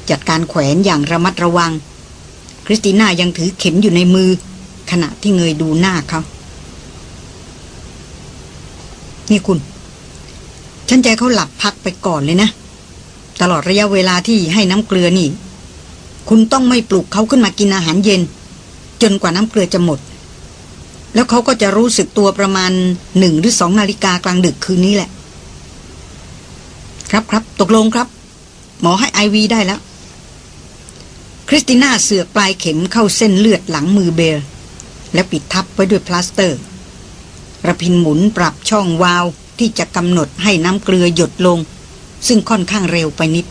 จัดการแขวนอย่างระมัดระวัง คริสติน่ายังถือเข็มอยู่ในมือ ขณะที่เงยดูหน้าเขา นี่คุณ ฉันใจเขาหลับพักไปก่อนเลยนะ ตลอดระยะเวลาที่ให้น้ำเกลือนี่ คุณต้องไม่ปลุกเขาขึ้นมากินอาหารเย็น จนกว่าน้ำเกลือจะหมด แล้วเขาก็จะรู้สึกตัวประมาณหนึ่งหรือสองนาฬิกากลางดึกคืนนี้แหละ ครับครับตกลงครับ หมอให้ IV ได้แล้ว คริสติน่าเสือกปลายเข็มเข้าเส้นเลือดหลังมือเบลและปิดทับไว้ด้วยพลาสเตอร์ รพินทร์หมุนปรับช่องวาล์วที่จะกำหนดให้น้ำเกลือหยดลง ซึ่งค่อนข้างเร็วไปนิด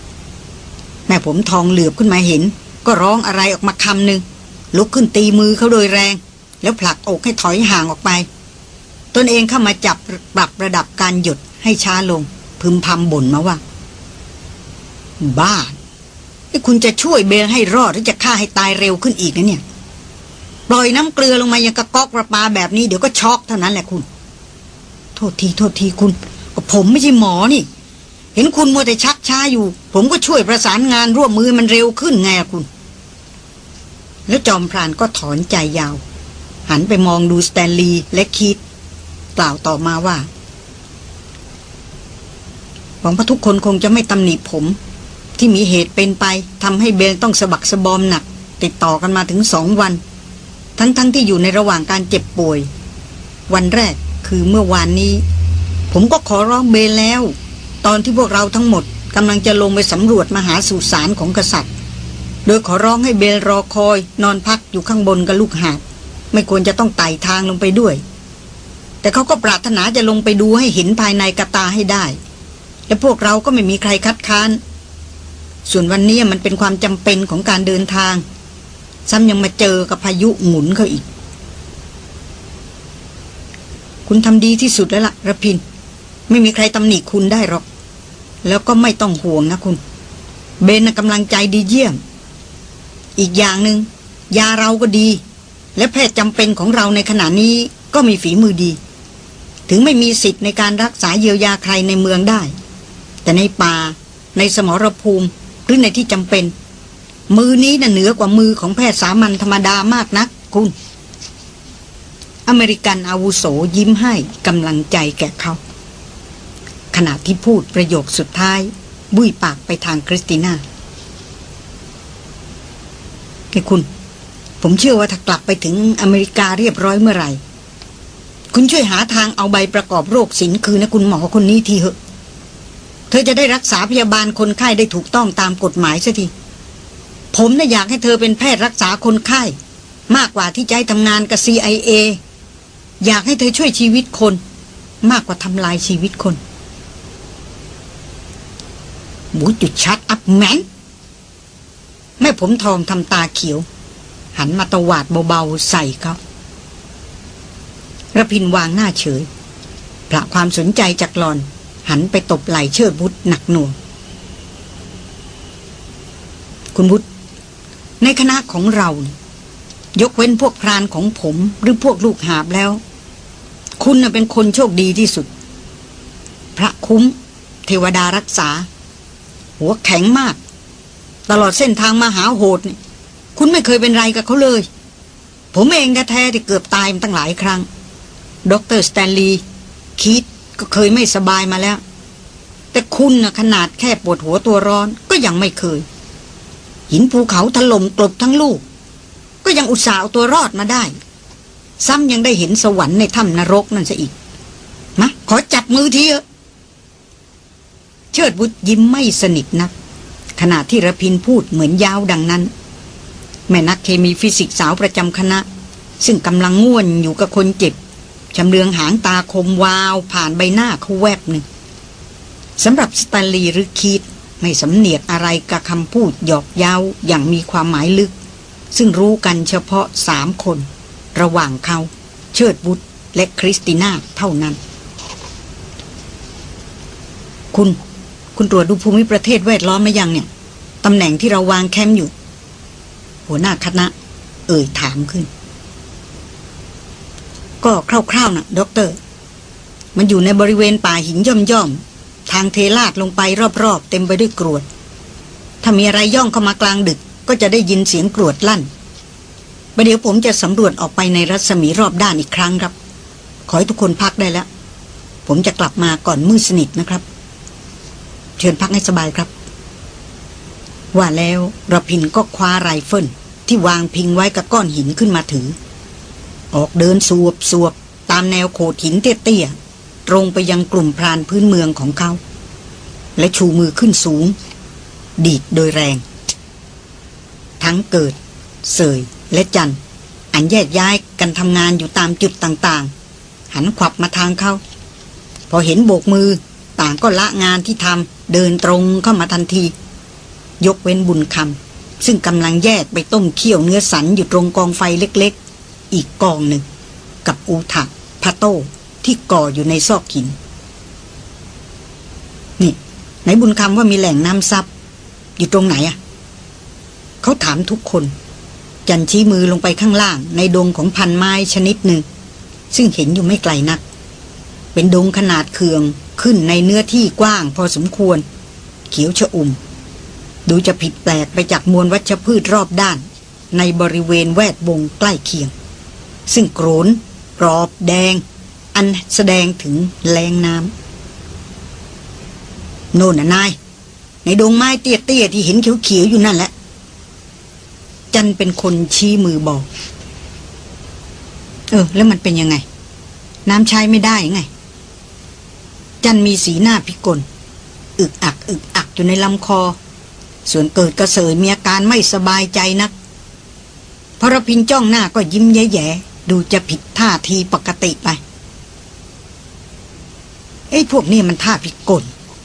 แม่ผมทองเหลือบขึ้นมาเห็น ก็ร้องอะไรออกมาคำหนึ่งลุกขึ้นตีมือเขาโดยแรง แล้วผลักอกให้ถอยห่างออกไป ตนเองเข้ามาจับปรับระดับการหยดให้ช้าลง พึมพำบ่นมาว่า บ้านี่คุณจะช่วยเบลให้รอดหรือจะฆ่าให้ตายเร็วขึ้นอีกนะเนี่ย ปล่อยน้ำเกลือลงมายังกระก๊อกระปาแบบนี้เดี๋ยวก็ช็อกเท่านั้นแหละคุณ โทษทีโทษทีคุณก็ผมไม่ใช่หมอนี่ เห็นคุณมัวแต่ชักช้าอยู่ ผมก็ช่วยประสานงานร่วมมือมันเร็วขึ้นไงคุณ แล้วจอมพรานก็ถอนใจยาว หันไปมองดูสแตนลีย์และคีธกล่าวต่อมาว่าหวังว่าทุกคนคงจะไม่ตำหนิผม ที่มีเหตุเป็นไปทำให้เบลต้องสะบักสะบอมหนัก ติดต่อกันมาถึงสองวัน ทั้งๆที่อยู่ในระหว่างการเจ็บป่วย วันแรกคือเมื่อวานนี้ ผมก็ขอร้องเบลแล้ว ตอนที่พวกเราทั้งหมดกำลังจะลงไปสำรวจมหาสุสานของกษัตริย์ โดยขอร้องให้เบลรอคอย นอนพักอยู่ข้างบนกับลูกหาบไม่ควรจะต้องไต่ทางลงไปด้วย แต่เขาก็ปรารถนาจะลงไปดูให้เห็นภายในกระตาให้ได้ และพวกเราก็ไม่มีใครคัดค้าน ส่วนวันนี้มันเป็นความจำเป็นของการเดินทาง ซ้ำยังมาเจอกับพายุหมุนเขาอีก คุณทำดีที่สุดแล้วล่ะระพิน ไม่มีใครตำหนิคุณได้หรอก แล้วก็ไม่ต้องห่วงนะคุณ เบนกำลังใจดีเยี่ยม อีกอย่างหนึง่งยาเราก็ดี และแพทย์จำเป็นของเราในขณะนี้ก็มีฝีมือดี ถึงไม่มีสิทธิ์ในการรักษาเยียวยาใครในเมืองได้ แต่ในป่าในสมรภูมิหรือในที่จำเป็น มือนี้น่ะเหนือกว่ามือของแพทย์สามัญธรรมดามากนัก คุณ อเมริกันอาวุโสยิ้มให้กำลังใจแก่เขา ขณะที่พูดประโยคสุดท้าย บุยปากไปทางคริสติน่าไอ้คุณ ผมเชื่อว่าถ้ากลับไปถึงอเมริกาเรียบร้อยเมื่อไหร่ คุณช่วยหาทางเอาใบประกอบโรคสินคืนนะคุณหมอคนนี้ทีเหอะ เธอจะได้รักษาพยาบาลคนไข้ได้ถูกต้องตามกฎหมายสัที ผมน่ะอยากให้เธอเป็นแพทย์รักษาคนไข้ มากกว่าที่จะให้ทำงานกับ CIA อยากให้เธอช่วยชีวิตคน มากกว่าทำลายชีวิตคนบูจุดชัดอัพแมนแม่ผมทองทำตาเขียว หันมาตวาดเบาๆใส่เขาระพินวางหน้าเฉยพระความสนใจจากหลอน หันไปตบไหล่เชิดบุตรหนักหน่วงคุณบุตร ในคณะของเรา ยกเว้นพวกพรานของผมหรือพวกลูกหาบแล้ว คุณเป็นคนโชคดีที่สุด พระคุ้ม เทวดารักษา หัวแข็งมาก ตลอดเส้นทางมาหาโหด คุณไม่เคยเป็นไรกับเขาเลย ผมเองแท้ๆที่เกือบตายมาตั้งหลายครั้งดรสแตนลีย์คิดก็เคยไม่สบายมาแล้ว แต่คุณนะขนาดแค่ปวดหัวตัวร้อนก็ยังไม่เคย หินภูเขาถล่มกลบทั้งลูก ก็ยังอุตส่าห์เอาตัวรอดมาได้ ซ้ำยังได้เห็นสวรรค์ในถ้ำนรกนั่นซะอีกมาขอจับมือทีเถอะเชิดบุตรยิ้มไม่สนิทนัก ขณะที่ระพินพูดเหมือนยาวดังนั้น แม่นักเคมีฟิสิกสาวประจำคณะ ซึ่งกำลังง่วนอยู่กับคนเจ็บชำเลืองหางตาคมวาวผ่านใบหน้าเขาแวบหนึ่งสำหรับสตาลีหรือคีด ไม่สำเนียกอะไรกับคำพูดหยอกเย้าอย่างมีความหมายลึก ซึ่งรู้กันเฉพาะสามคน ระหว่างเขา เชิดบุตรและคริสติน่าเท่านั้น คุณ คุณตรวจดูภูมิประเทศแวดล้อมไหมยังเนี่ยตำแหน่งที่เราวางแคมป์อยู่ หัวหน้าคณะ เอ่ยถามขึ้น ก็คร่าวๆนะด็อกเตอร์ มันอยู่ในบริเวณป่าหินย่อมๆ ทางเทลาดลงไปรอบๆ เต็มไปด้วยกรวด ถ้ามีอะไรย่องเข้ามากลางดึกก็จะได้ยินเสียงกรวดลั่นประเดี๋ยวผมจะสำรวจออกไปในรัศมีรอบด้านอีกครั้งครับ ขอให้ทุกคนพักได้แล้ว ผมจะกลับมาก่อนมืดสนิทนะครับ เชิญพักให้สบายครับ ว่าแล้วระพินก็คว้าไรเฟิลที่วางพิงไว้กับก้อนหินขึ้นมาถือ ออกเดินสวบสวบตามแนวโขดหินเตี้ยๆ ตรงไปยังกลุ่มพรานพื้นเมืองของเขา และชูมือขึ้นสูง ดีดโดยแรง ทั้งเกิด เสยและจัน อันแยกย้ายกันทำงานอยู่ตามจุดต่างๆ หันขวับมาทางเขา พอเห็นโบกมือต่างก็ละงานที่ทำเดินตรงเข้ามาทันที ยกเว้นบุญคำซึ่งกำลังแยกไปต้มเคี่ยวเนื้อสันอยู่ตรงกองไฟเล็กๆ อีกกองหนึ่ง กับอูถะพะโต้ ที่ก่ออยู่ในซอกหิน นี่ไหนบุญคำว่ามีแหล่งน้ำซับอยู่ตรงไหนอะเขาถามทุกคน จันชี้มือลงไปข้างล่าง ในดงของพันไม้ชนิดหนึ่ง ซึ่งเห็นอยู่ไม่ไกลนัก เป็นดงขนาดเคืองขึ้นในเนื้อที่กว้างพอสมควร เขียวชอุ่ม ดูจะผิดแปลกไปจากมวลวัชพืชรอบด้าน ในบริเวณแวดวงใกล้เคียง ซึ่งโกรนกรอบแดง อันแสดงถึงแรงน้ำโน่นน่ะนาย ในดงไม้เตี้ยๆที่เห็นเขียวๆอยู่นั่นแหละ จันเป็นคนชี้มือบอก เออ แล้วมันเป็นยังไง น้ำใช้ไม่ได้ไง จันมีสีหน้าพิกล อึกอัก อึกอักอยู่ในลำคอ ส่วนเกิดกระเสยมีอาการไม่สบายใจนักพระพินจ้องหน้าก็ยิ้มแย่ๆดูจะผิดท่าทีปกติไป ไอ้พวกนี้มันท่าพิกล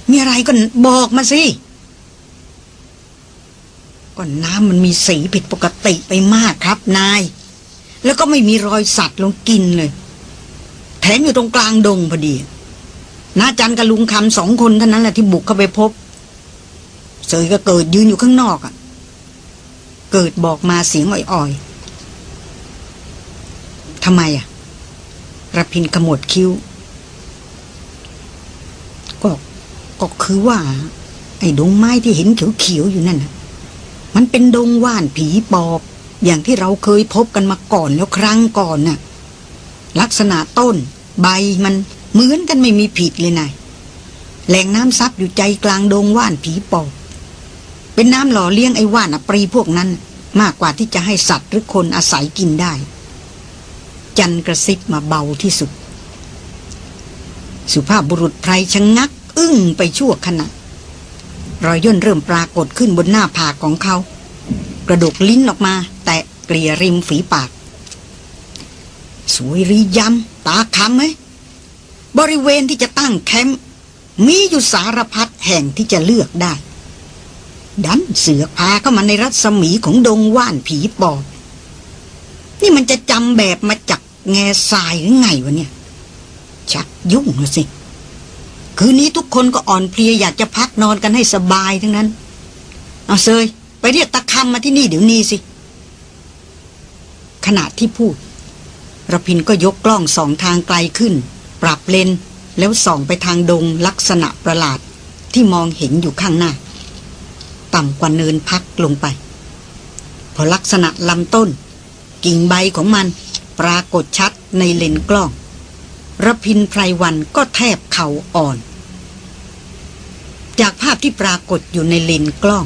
มีอะไรก็บอกมาสิก็น้ำมันมีสีผิดปกติไปมากครับนาย แล้วก็ไม่มีรอยสัตว์ลงกินเลย แถมอยู่ตรงกลางดงพอดีน้าจันกับลุงคำสองคนเท่านั้นแหละที่บุกเข้าไปพบ เสยก็เกิดยืนอยู่ข้างนอกอะ่ะ เกิดบอกมาเสียงอ่อยๆทำไมอะ่ะระพินขมวดคิ้ว ก็ ก็คือว่า ไอ้ดงไม้ที่เห็นเขียวๆอยู่นั่นนะมันเป็นดงว่านผีปอบ อย่างที่เราเคยพบกันมาก่อนแล้วครั้งก่อนน่ะ ลักษณะต้น ใบมันเหมือนกันไม่มีผิดเลยนายแหล่งน้ำซับอยู่ใจกลางดงว่านผีปอบ เป็นน้ำหล่อเลี้ยงไอ้ว่านอปรีพวกนั้น มากกว่าที่จะให้สัตว์หรือคนอาศัยกินได้ จันกระซิบมาเบาที่สุด สุภาพบุรุษไพรชะงงัก อึ้งไปชั่วขณะรอยย่นเริ่มปรากฏขึ้นบนหน้าผากของเขา กระดกลิ้นออกมา แตะเกลี่ยริมฝีปาก สวยรียำตาคำไหมบริเวณที่จะตั้งแคมป์มีอยู่สารพัดแห่งที่จะเลือกได้ ดันเสือพาเข้ามาในรัศมีของดงว่านผีปอบนี่มันจะจำแบบมาจากแง่ทรายหรือไงวะเนี่ย ชักยุ่งละสิ คืนนี้ทุกคนก็อ่อนเพลียอยากจะพักนอนกันให้สบายทั้งนั้น เอาเซยไปเรียกตะคำมาที่นี่เดี๋ยวนี้สิ ขณะที่พูดระพินก็ยกกล้องสองทางไกลขึ้น ปรับเลนแล้วส่องไปทางดงลักษณะประหลาดที่มองเห็นอยู่ข้างหน้า ต่ำกว่าเนินพักลงไป พอลักษณะลำต้น กิ่งใบของมัน ปรากฏชัดในเลนกล้อง ระพินไพรวันก็แทบเข่าอ่อน จากภาพที่ปรากฏอยู่ในเลนกล้อง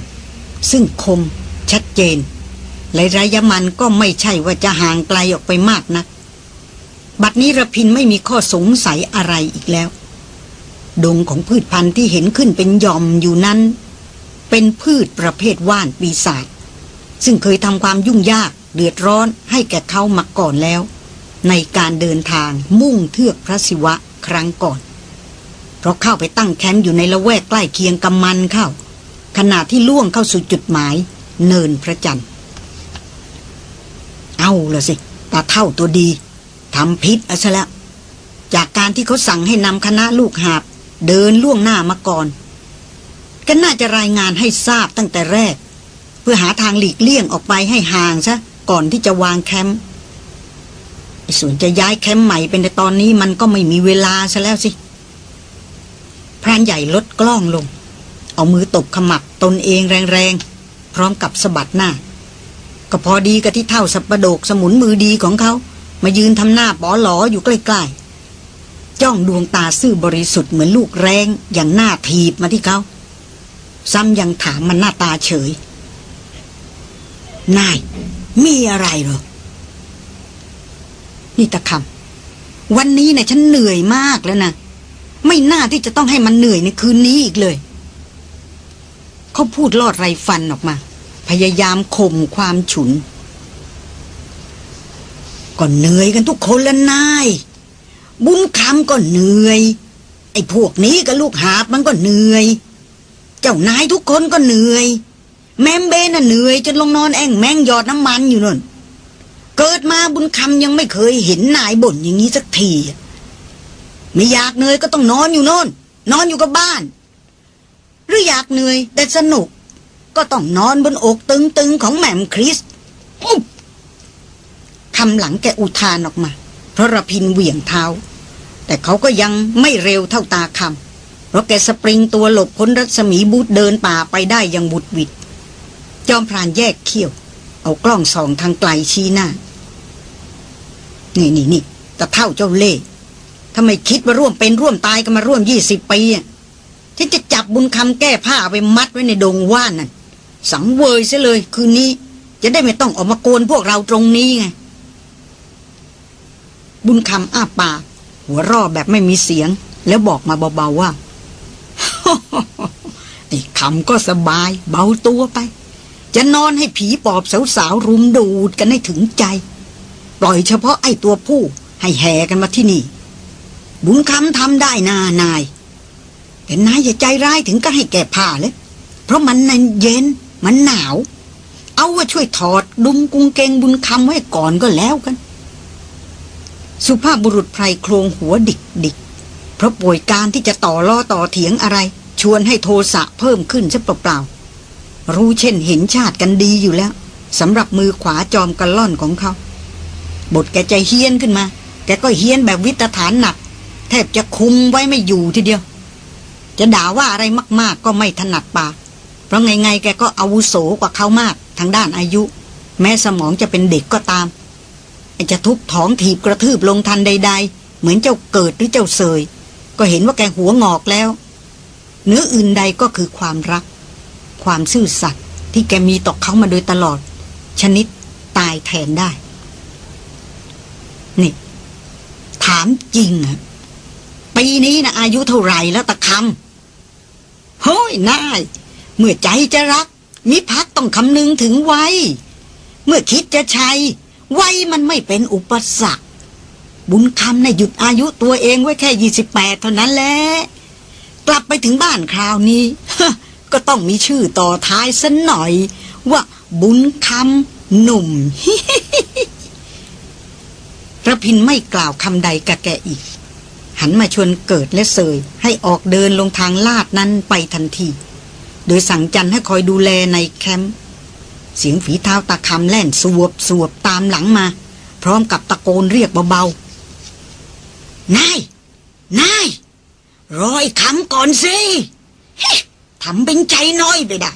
ซึ่งคม ชัดเจน และระยะมันก็ไม่ใช่ว่าจะห่างไกลออกไปมากนัก บัดนี้ระพินไม่มีข้อสงสัยอะไรอีกแล้ว ดงของพืชพันธุ์ที่เห็นขึ้นเป็นยอมอยู่นั้น เป็นพืชประเภทว่านปีศาจซึ่งเคยทำความยุ่งยากเดือดร้อนให้แก่เขามาก่อนแล้ว ในการเดินทางมุ่งเทือกพระศิวะครั้งก่อน เพราะเข้าไปตั้งแคมป์อยู่ในละแวกใกล้เคียงกำมันเข้า ขณะที่ล่วงเข้าสู่จุดหมาย เนินพระจันทร์ เอาละสิตาเท่าตัวดีทำพิษอาซะแล้วจากการที่เขาสั่งให้นำคณะลูกหาบ เดินล่วงหน้ามาก่อน ก็น่าจะรายงานให้ทราบตั้งแต่แรก เพื่อหาทางหลีกเลี่ยงออกไปให้ห่างซะก่อนที่จะวางแคมป์ ส่วนจะย้ายแคมป์ใหม่เป็นในตอนนี้มันก็ไม่มีเวลาซะแล้วสิ พรานใหญ่ลดกล้องลง เอามือตบขมับตนเองแรงๆ พร้อมกับสะบัดหน้า ก็พอดีกับที่เท่าสับประโดกสมุนมือดีของเขา มายืนทำหน้าปอหลออยู่ใกล้ๆ จ้องดวงตาซื่อบริสุทธิ์เหมือนลูกแรงอย่างหน้าทีบมาที่เขา ซ้ำยังถามมันหน้าตาเฉย นาย มีอะไรเหรอ นี่ตะคำวันนี้เนะ่ยฉันเหนื่อยมากแล้วนะไม่น่าที่จะต้องให้มันเหนื่อยในคืนนี้อีกเลย เขาพูดลอดไรฟันออกมา พยายามข่มความฉุนก็เหนื่อยกันทุกคนละนาย บุญคำก็เหนื่อย ไอ้พวกนี้กับลูกหาบมันก็เหนื่อย เจ้านายทุกคนก็เหนื่อย แมมเบน่ะเหนื่อยจนลงนอนแอ่งแมงหยอดน้ำมันอยู่นั่น เกิดมาบุญคำยังไม่เคยเห็นนายบ่นอย่างนี้สักทีไม่อยากเหนื่อยก็ต้องนอนอยู่โน่น นอนอยู่กับบ้าน หรืออยากเหนื่อยแต่สนุก ก็ต้องนอนบนอกตึงๆของแหม่มคริสคำหลังแกอุทานออกมา เพราะระพินเหวี่ยงเท้า แต่เขาก็ยังไม่เร็วเท่าตาคำเพราะแกสปริงตัวหลบพ้นรัศมีบูดเดินป่าไปได้อย่างบุดวิดจอมพรานแยกเขี้ยว เอากล้องส่องทางไกลชี้หน้า นี่นี่นี่แต่เท่าเจ้าเล่ถ้าไม่คิดว่าร่วมเป็นร่วมตายกันมาร่วมยี่สิบปีอะฉันจะจับบุญคำแก้ผ้าไปมัดไว้ในดงว่านนั่นสังเวยซะเลยคืนนี้ จะได้ไม่ต้องออกมาโกนพวกเราตรงนี้ไง บุญคำอ้าปากหัวรอแบบไม่มีเสียง แล้วบอกมาเบาๆว่าไอ้คำก็สบาย เบาตัวไป จะนอนให้ผีปอบสาวๆรุมดูดกันให้ถึงใจ ปล่อยเฉพาะไอ้ตัวผู้ให้แห่กันมาที่นี่ บุญคำทำได้นานาย แต่นายอย่าใจร้ายถึงก็ให้แก่ผ้าเลย เพราะมันนั้นเย็นมันหนาว เอาว่าช่วยถอดดุมกุงเกงบุญคำไว้ก่อนก็แล้วกัน สุภาพบุรุษไพรโครงหัวดิกดิกเพราะป่วยการที่จะต่อล้อต่อเถียงอะไร ชวนให้โทสะเพิ่มขึ้นซะเปล่าๆ รู้เช่นเห็นชาติกันดีอยู่แล้วสำหรับมือขวาจอมกระล่อนของเขา บทแกใจเฮี้ยนขึ้นมา แกก็เฮี้ยนแบบวิตฐานหนัก แทบจะคุมไว้ไม่อยู่ทีเดียว จะด่าว่าอะไรมาก ๆ ก็ไม่ถนัดปากเพราะไงๆแกก็อาวุโสกว่าเขามาก ทางด้านอายุ แม้สมองจะเป็นเด็กก็ตามไอจะทุบท้องถีบกระทืบลงทันใด ๆ เหมือนเจ้าเกิดหรือเจ้าเสย ก็เห็นว่าแกหัวงอกแล้ว เนื้ออื่นใดก็คือความรัก ความซื่อสัตย์ที่แกมีต่อเขามาโดยตลอด ชนิดตายแทนได้ นี่ ถามจริงอะปีนี้นะอายุเท่าไหร่แล้วตะคำเฮ้ยนาย เมื่อใจจะรัก มิพักต้องคำนึงถึงวัยเมื่อคิดจะใช้วัยมันไม่เป็นอุปสรรค บุญคำนะ่ะหยุดอายุตัวเองไว้แค่ยี่สิบแปดเท่านั้นแหละกลับไปถึงบ้านคราวนี้ ก็ต้องมีชื่อต่อท้ายสันหน่อย ว่าบุญคำหนุ่มระพินไม่กล่าวคำใดกับแกอีก หันมาชวนเกิดและเสย ให้ออกเดินลงทางลาดนั้นไปทันที โดยสั่งจันให้คอยดูแลในแคมป์เสียงฝีเท้าตาคำแล่นสวบสวบตามหลังมา พร้อมกับตะโกนเรียกเบาๆนายนายรอยคำก่อนสิ ทำเป็นใจน้อยไปได้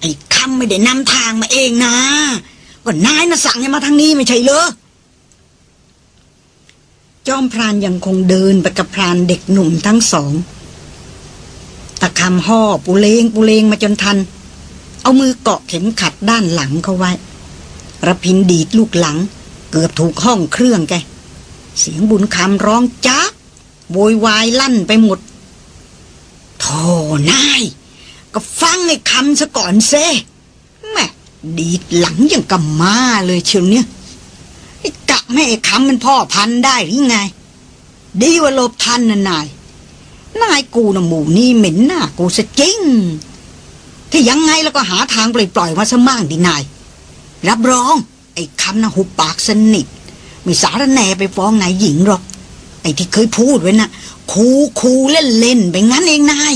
ไอ้คำไม่ได้นำทางมาเองนะก็นายน่ะสั่งให้มาทางนี้ไม่ใช่เหรอจอมพรานยังคงเดินไปกับพรานเด็กหนุ่มทั้งสองตะคำห่อปุเลงปุเลงมาจนทัน เอามือเกาะเข็มขัดด้านหลังเขาไว้ระพินดีดลูกหลัง เกือบถูกห้องเครื่องแก เสียงบุญคำร้องจ้าโวยวายลั่นไปหมด โธ่นาย ก็ฟังไอ้คำซะก่อนเซแม่ดีดหลังอย่างกับมาเลยเชียวเนี่ยไอ้กะแม่ไอ้คำมันพ่อพันได้หรือไง ดีว่าลบทันนะนาย นายกูนะหมู่นี่เหม็นหน้ากูซะจริงถ้ายังไงแล้วก็หาทางปล่อยๆมาซะมั่งดินาย รับรอง ไอ้คำนะหุบปากสนิท ไม่สารแน่ไปฟ้องนายหญิงหรอกไอ้ที่เคยพูดไว้นะ่ะ คูคูเล่นเล่นๆไปงั้นเองนาย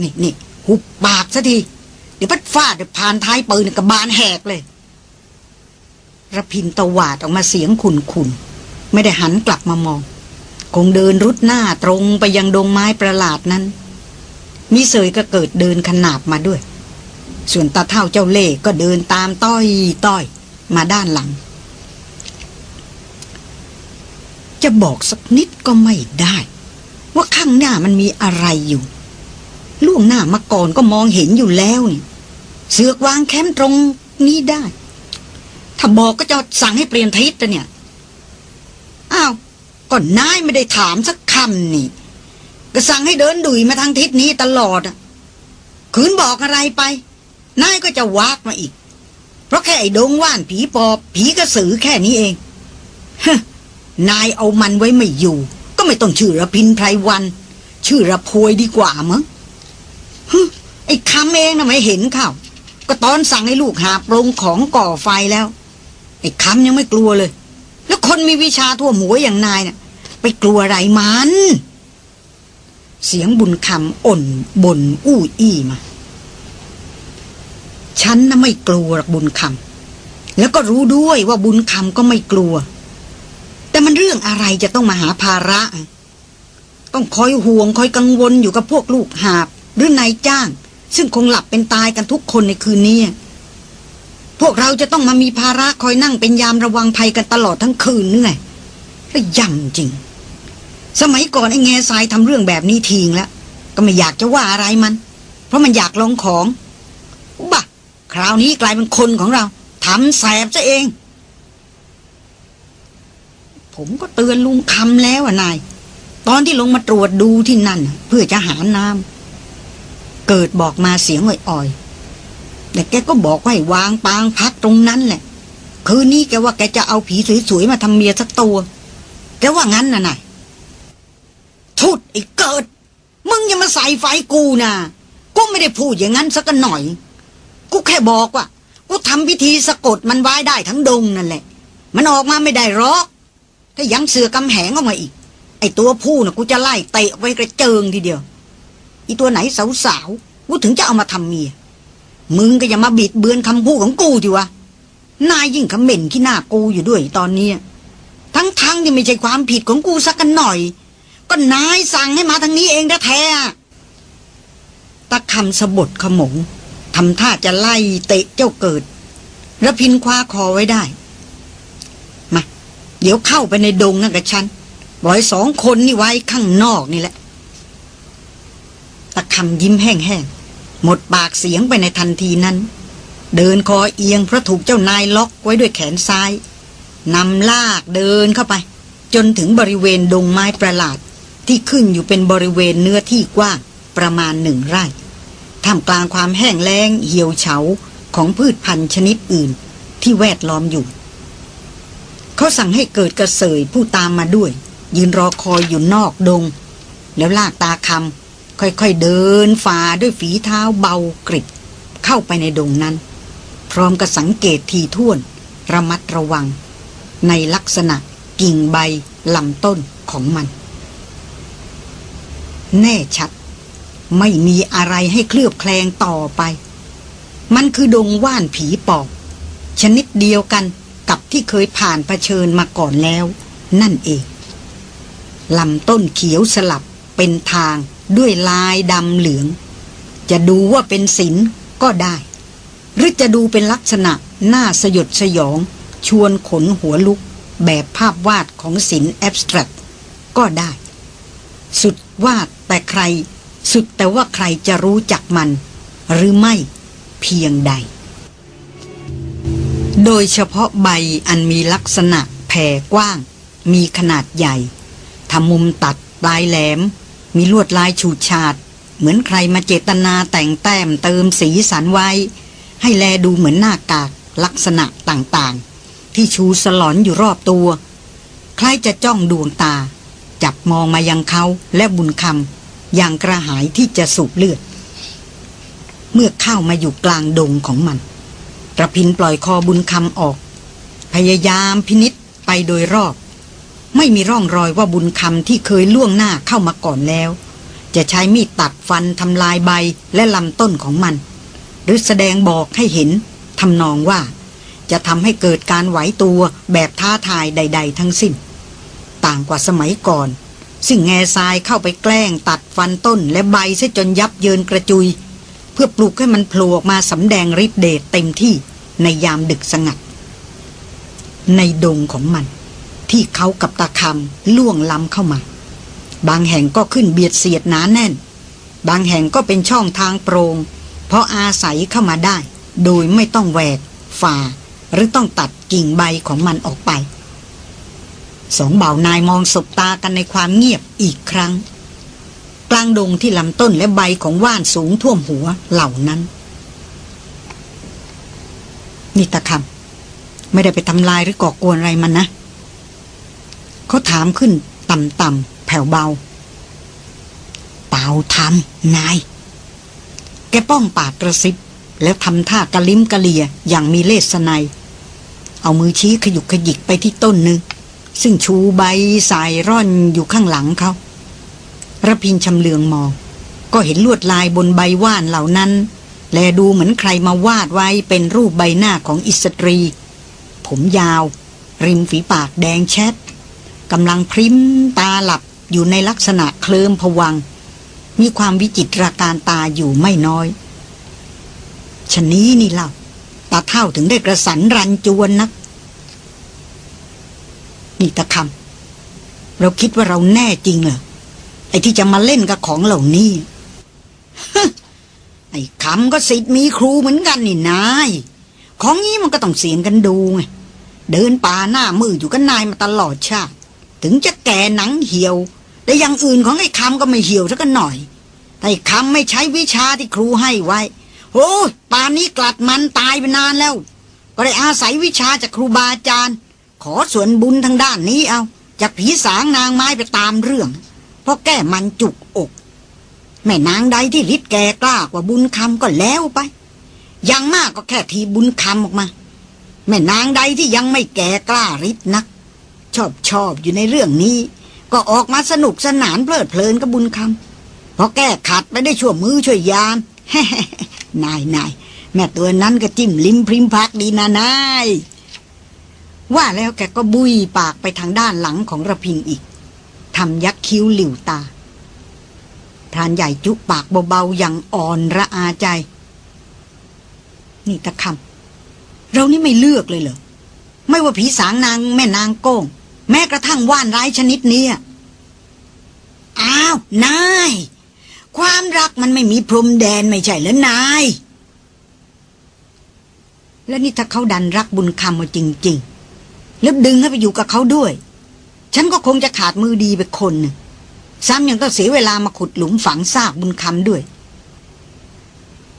นี่นี่หุบปากซะที เดี๋ยวพัดฟาดเดี๋ยวผ่านท้ายปืนกับบานแหกเลยระพินตวาดออกมาเสียงขุนขุนไม่ได้หันกลับมามอง คงเดินรุดหน้าตรงไปยังดงไม้ประหลาดนั้นมีเสยก็เกิดเดินขนาบมาด้วย ส่วนตาเท่าเจ้าเล่ห์ก็เดินตามต้อยต้อยมาด้านหลัง จะบอกสักนิดก็ไม่ได้ ว่าข้างหน้ามันมีอะไรอยู่ ล่วงหน้ามาก่อนก็มองเห็นอยู่แล้วนี่เสือกวางแคมป์ตรงนี้ได้ ถ้าบอกก็จะสั่งให้เปลี่ยนทิศนะเนี่ย อ้าวก่อนนายไม่ได้ถามสักคำนี่ ก็สั่งให้เดินดุยมาทางทิศนี้ตลอดอะคืนบอกอะไรไปนายก็จะวากมาอีก เพราะแค่ไอ้ดงว่านผีปอบ ผีกระสือแค่นี้เองฮ นายเอามันไว้ไม่อยู่ ก็ไม่ต้องชื่อระพินไพรวัน ชื่อระพวยดีกว่ามั้งไอ้คำเองนะไม่เห็นข้าก็ตอนสั่งให้ลูกหาปรงของก่อไฟแล้ว ไอ้คำยังไม่กลัวเลย แล้วคนมีวิชาทั่วหมวยอย่างนายน่ะ ไปกลัวอะไรมัน เสียงบุญคำอ่นบนอู้อี้มา ฉันน่ะไม่กลัวหรอกบุญคำแล้วก็รู้ด้วยว่าบุญคำก็ไม่กลัว แต่มันเรื่องอะไรจะต้องมาหาภาระ ต้องคอยห่วงคอยกังวลอยู่กับพวกลูกหาบ หรือนายจ้าง ซึ่งคงหลับเป็นตายกันทุกคนในคืนนี้ พวกเราจะต้องมามีภาระคอยนั่งเป็นยามระวังภัยกันตลอดทั้งคืนนี่ไงระยำจริง สมัยก่อนไอ้แง่ทรายทำเรื่องแบบนี้ทิ้งแล้ว ก็ไม่อยากจะว่าอะไรมัน เพราะมันอยากลองของบ้าคราวนี้กลายเป็นคนของเราทำแสบซะเอง ผมก็เตือนลุงคำแล้วนาย ตอนที่ลงมาตรวจดูที่นั่น เพื่อจะหาน้ำเกิดบอกมาเสียงอ่อยๆแต่แกก็บอกว่าให้วางปางพักตรงนั้นแหละ คืนนี้แกว่าแกจะเอาผีสวยๆมาทำเมียสักตัว แกว่างั้นนะนายทุดไอ้เกิด มึงอย่ามาใส่ไฟกูนะกูไม่ได้พูดอย่างนั้นสักหน่อย กูแค่บอกว่า กูทำพิธีสะกดมันไว้ได้ทั้งดงนั่นแหละ มันออกมาไม่ได้หรอก ถ้ายังเสือกำแหงออกมาอีก ไอตัวผู้น่ะกูจะไล่เตะไว้กระเจิงทีเดียว อีตัวไหนสาวๆกูถึงจะเอามาทำเมีย มึงก็อย่ามาบิดเบือนคำพูดของกูทีวะนายยิ่งคำเหม็นขี้หน้ากูอยู่ด้วยตอนนี้ ทั้งๆที่ไม่ใช่ความผิดของกูสักกันหน่อย ก็นายสั่งให้มาทางนี้เองแท้ๆตะคำสะบดขมงทำท่าจะไล่เตะเจ้าเกิดระพินคว้าคอไว้ได้ เดี๋ยวเข้าไปในดงนั่นกับฉันบอยสองคนนี่ไว้ข้างนอกนี่แหละตะคำยิ้มแห้งๆ หมดปากเสียงไปในทันทีนั้น เดินคอเอียงเพราะถูกเจ้านายล็อกไว้ด้วยแขนซ้ายนำลากเดินเข้าไป จนถึงบริเวณดงไม้ประหลาด ที่ขึ้นอยู่เป็นบริเวณเนื้อที่กว้างประมาณหนึ่งไร่ท่ามกลางความแห้งแล้งเหี่ยวเฉาของพืชพันธุ์ชนิดอื่น ที่แวดล้อมอยู่ เขาสั่งให้เกิดกระเสยผู้ตามมาด้วย ยืนรอคอยอยู่นอกดง แล้วลากตาคำค่อยๆเดินฝ่าด้วยฝีเท้าเบากริบเข้าไปในดงนั้น พร้อมกับสังเกตทีท่วน ระมัดระวัง ในลักษณะกิ่งใบลำต้นของมัน แน่ชัด ไม่มีอะไรให้เคลือบแคลงต่อไป มันคือดงว่านผีปอบ ชนิดเดียวกัน กับที่เคยผ่านเผชิญมาก่อนแล้ว นั่นเองลำต้นเขียวสลับเป็นทางด้วยลายดำเหลือง จะดูว่าเป็นศิลก็ได้ หรือจะดูเป็นลักษณะหน้าสยดสยอง ชวนขนหัวลุก แบบภาพวาดของศิลป์แอบสแตรกก็ได้ สุดว่าแต่ใคร สุดแต่ว่าใครจะรู้จักมัน หรือไม่เพียงใด โดยเฉพาะใบอันมีลักษณะแผ่กว้าง มีขนาดใหญ่ทำมุมตัดปลายแหลม มีลวดลายฉูดฉาด เหมือนใครมาเจตนาแต่งแต้มเติมสีสันไว้ ให้แลดูเหมือนหน้ากากลักษณะต่างๆ ที่ชูสลอนอยู่รอบตัว ใครจะจ้องดวงตา จับมองมายังเขาและบุญคำอย่างกระหายที่จะสูบเลือด เมื่อเข้ามาอยู่กลางดงของมัน ระพินปล่อยคอบุญคำออก พยายามพินิษไปโดยรอบ ไม่มีร่องรอยว่าบุญคำที่เคยล่วงหน้าเข้ามาก่อนแล้ว จะใช้มีดตัดฟันทำลายใบและลำต้นของมัน หรือแสดงบอกให้เห็นทำนองว่า จะทำให้เกิดการไหวตัวแบบท้าทายใด ๆ ทั้งสิ้น ต่างกว่าสมัยก่อนซึ่งแง่ทรายเข้าไปแกล้งตัดฟันต้นและใบซะจนยับเยินกระจุย เพื่อปลุกให้มันโผล่ออกมาสำแดงฤทธิ์เดชเต็มที่ในยามดึกสงัด ในดงของมัน ที่เขากับตาคำล่วงล้ำเข้ามา บางแห่งก็ขึ้นเบียดเสียดหนาแน่น บางแห่งก็เป็นช่องทางโปรง่งเพราะอาศัยเข้ามาได้ โดยไม่ต้องแหวกฝ่า หรือต้องตัดกิ่งใบของมันออกไป สองบ่าวนายมองสบตากันในความเงียบอีกครั้ง กลางดงที่ลำต้นและใบของว่านสูงท่วมหัวเหล่านั้นนี่ตะคำไม่ได้ไปทำลายหรือก่อกวนอะไรมันนะเขาถามขึ้นต่ำๆแผ่วเบา เปล่าทำนาย แกป้องปากกระซิบ แล้วทำท่ากระลิ้มกระเลียอย่างมีเลสไนเอามือชี้ขยุกขยิกไปที่ต้นหนึ่งซึ่งชูใบสายร่อนอยู่ข้างหลังเขา ระพินชำเลืองมอง ก็เห็นลวดลายบนใบว่านเหล่านั้น แลดูเหมือนใครมาวาดไว้เป็นรูปใบหน้าของอิสตรี ผมยาว ริมฝีปากแดงแชทกำลังพริมตาหลับอยู่ในลักษณะเคลิมผวัง มีความวิจิตรการตาอยู่ไม่น้อยชนนี้นี่เล่าตาเท่าถึงได้กระสันรันจวนนักนี่ตะคำเราคิดว่าเราแน่จริงเหรอ ไอ้ที่จะมาเล่นกับของเหล่านี้ไอ้คำก็สิทธิ์มีครูเหมือนกันนี่นาย ของนี้มันก็ต้องเสียงกันดูไงเดินป่าหน้ามืออยู่กันนายมาตลอดชาติ ถึงจะแก่หนังเหี่ยว แต่อย่างอื่นของไอ้คำก็ไม่เหี่ยวสักหน่อย แต่ไอ้คำไม่ใช้วิชาที่ครูให้ไว้โอ้ป่านนี้กลัดมันตายไปนานแล้ว ก็ได้อาศัยวิชาจากครูบาอาจารย์ ขอส่วนบุญทางด้านนี้เอา จากผีสางนางไม้ไปตามเรื่อง เพราะแก้มันจุกอก แม่นางใดที่ฤทธิ์แก่กล้ากว่าบุญคำก็แล้วไป ยังมากก็แค่ทีบุญคำออกมา แม่นางใดที่ยังไม่แก่กล้าฤทธิ์นัก ชอบชอบอยู่ในเรื่องนี้ ก็ออกมาสนุกสนานเพลิดเพลินกับบุญคำพอแก้ขัดไปได้ช่วยมือช่วยยามนายนายแม่ตัวนั้นก็จิ้มลิ้มพริมพักดีนะนายว่าแล้วแกก็บุยปากไปทางด้านหลังของระพินอีก ทำยักคิ้วหลิวตาพรานใหญ่จุปากเบาๆอย่างอ่อนระอาใจ นี่ตะคำเรานี่ไม่เลือกเลยเหรอ ไม่ว่าผีสางนางแม่นางโก้ง แม้กระทั่งว่านร้ายชนิดนี้อ้าว นาย ความรักมันไม่มีพรมแดนไม่ใช่เหรอนาย แล้วนี่ถ้าเขาดันรักบุญคำมาจริง ๆ แล้วดึงให้ไปอยู่กับเขาด้วย ฉันก็คงจะขาดมือดีไปคนนึ่งซ้ำยังต้องเสียเวลามาขุดหลุมฝังซากบุญคำด้วย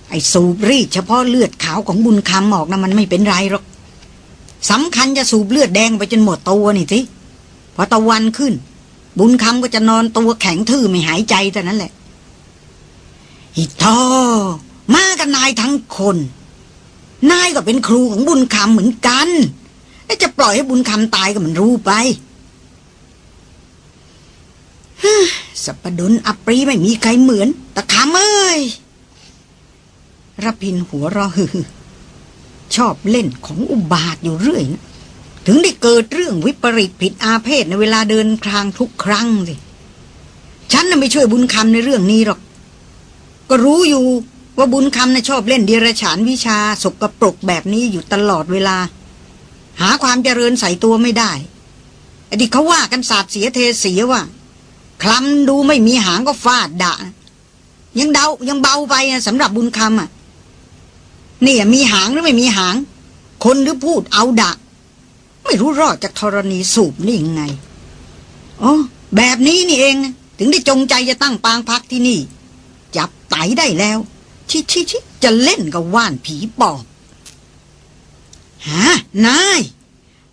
ไอ้สูบรีดเฉพาะเลือดขาวของบุญคำออกนะมันไม่เป็นไรหรอกสำคัญจะสูบเลือดแดงไปจนหมดตัวนี่สิพอตะวันขึ้น บุญคำก็จะนอนตัวแข็งทื่อไม่หายใจแต่นั้นแหละฮิทอมากันนายทั้งคน นายก็เป็นครูของบุญคำเหมือนกันจะปล่อยให้บุญคำตายก็มันรู้ไป สัปดนอัปรีไม่มีใครเหมือน ตะขามเอ้ยรพินหัวรอฮือชอบเล่นของอุบาทอยู่เรื่อยนะถึงได้เกิดเรื่องวิปริตผิดอาเพศในเวลาเดินทางทุกครั้งสิฉันน่ะไม่ช่วยบุญคำในเรื่องนี้หรอก ก็รู้อยู่ว่าบุญคำน่ะชอบเล่นเดียรฉานวิชาสกรปรกแบบนี้อยู่ตลอดเวลา หาความเจริญใส่ตัวไม่ได้ไอ้ที่เขาว่ากันศาสตร์เสียเทเสียว่า คลำดูไม่มีหางก็ฟาดดะ ยังเดายังเบาไปสำหรับบุญคำอะนี่มีหางหรือไม่มีหาง คนหรือพูดเอาดะ ไม่รู้รอดจากธรณีสูบนี่ยังไงอ๋อแบบนี้นี่เอง ถึงได้จงใจจะตั้งปางพักที่นี่ จับไตได้แล้ว ชิชิชิจะเล่นกับว่านผีปอบฮะนาย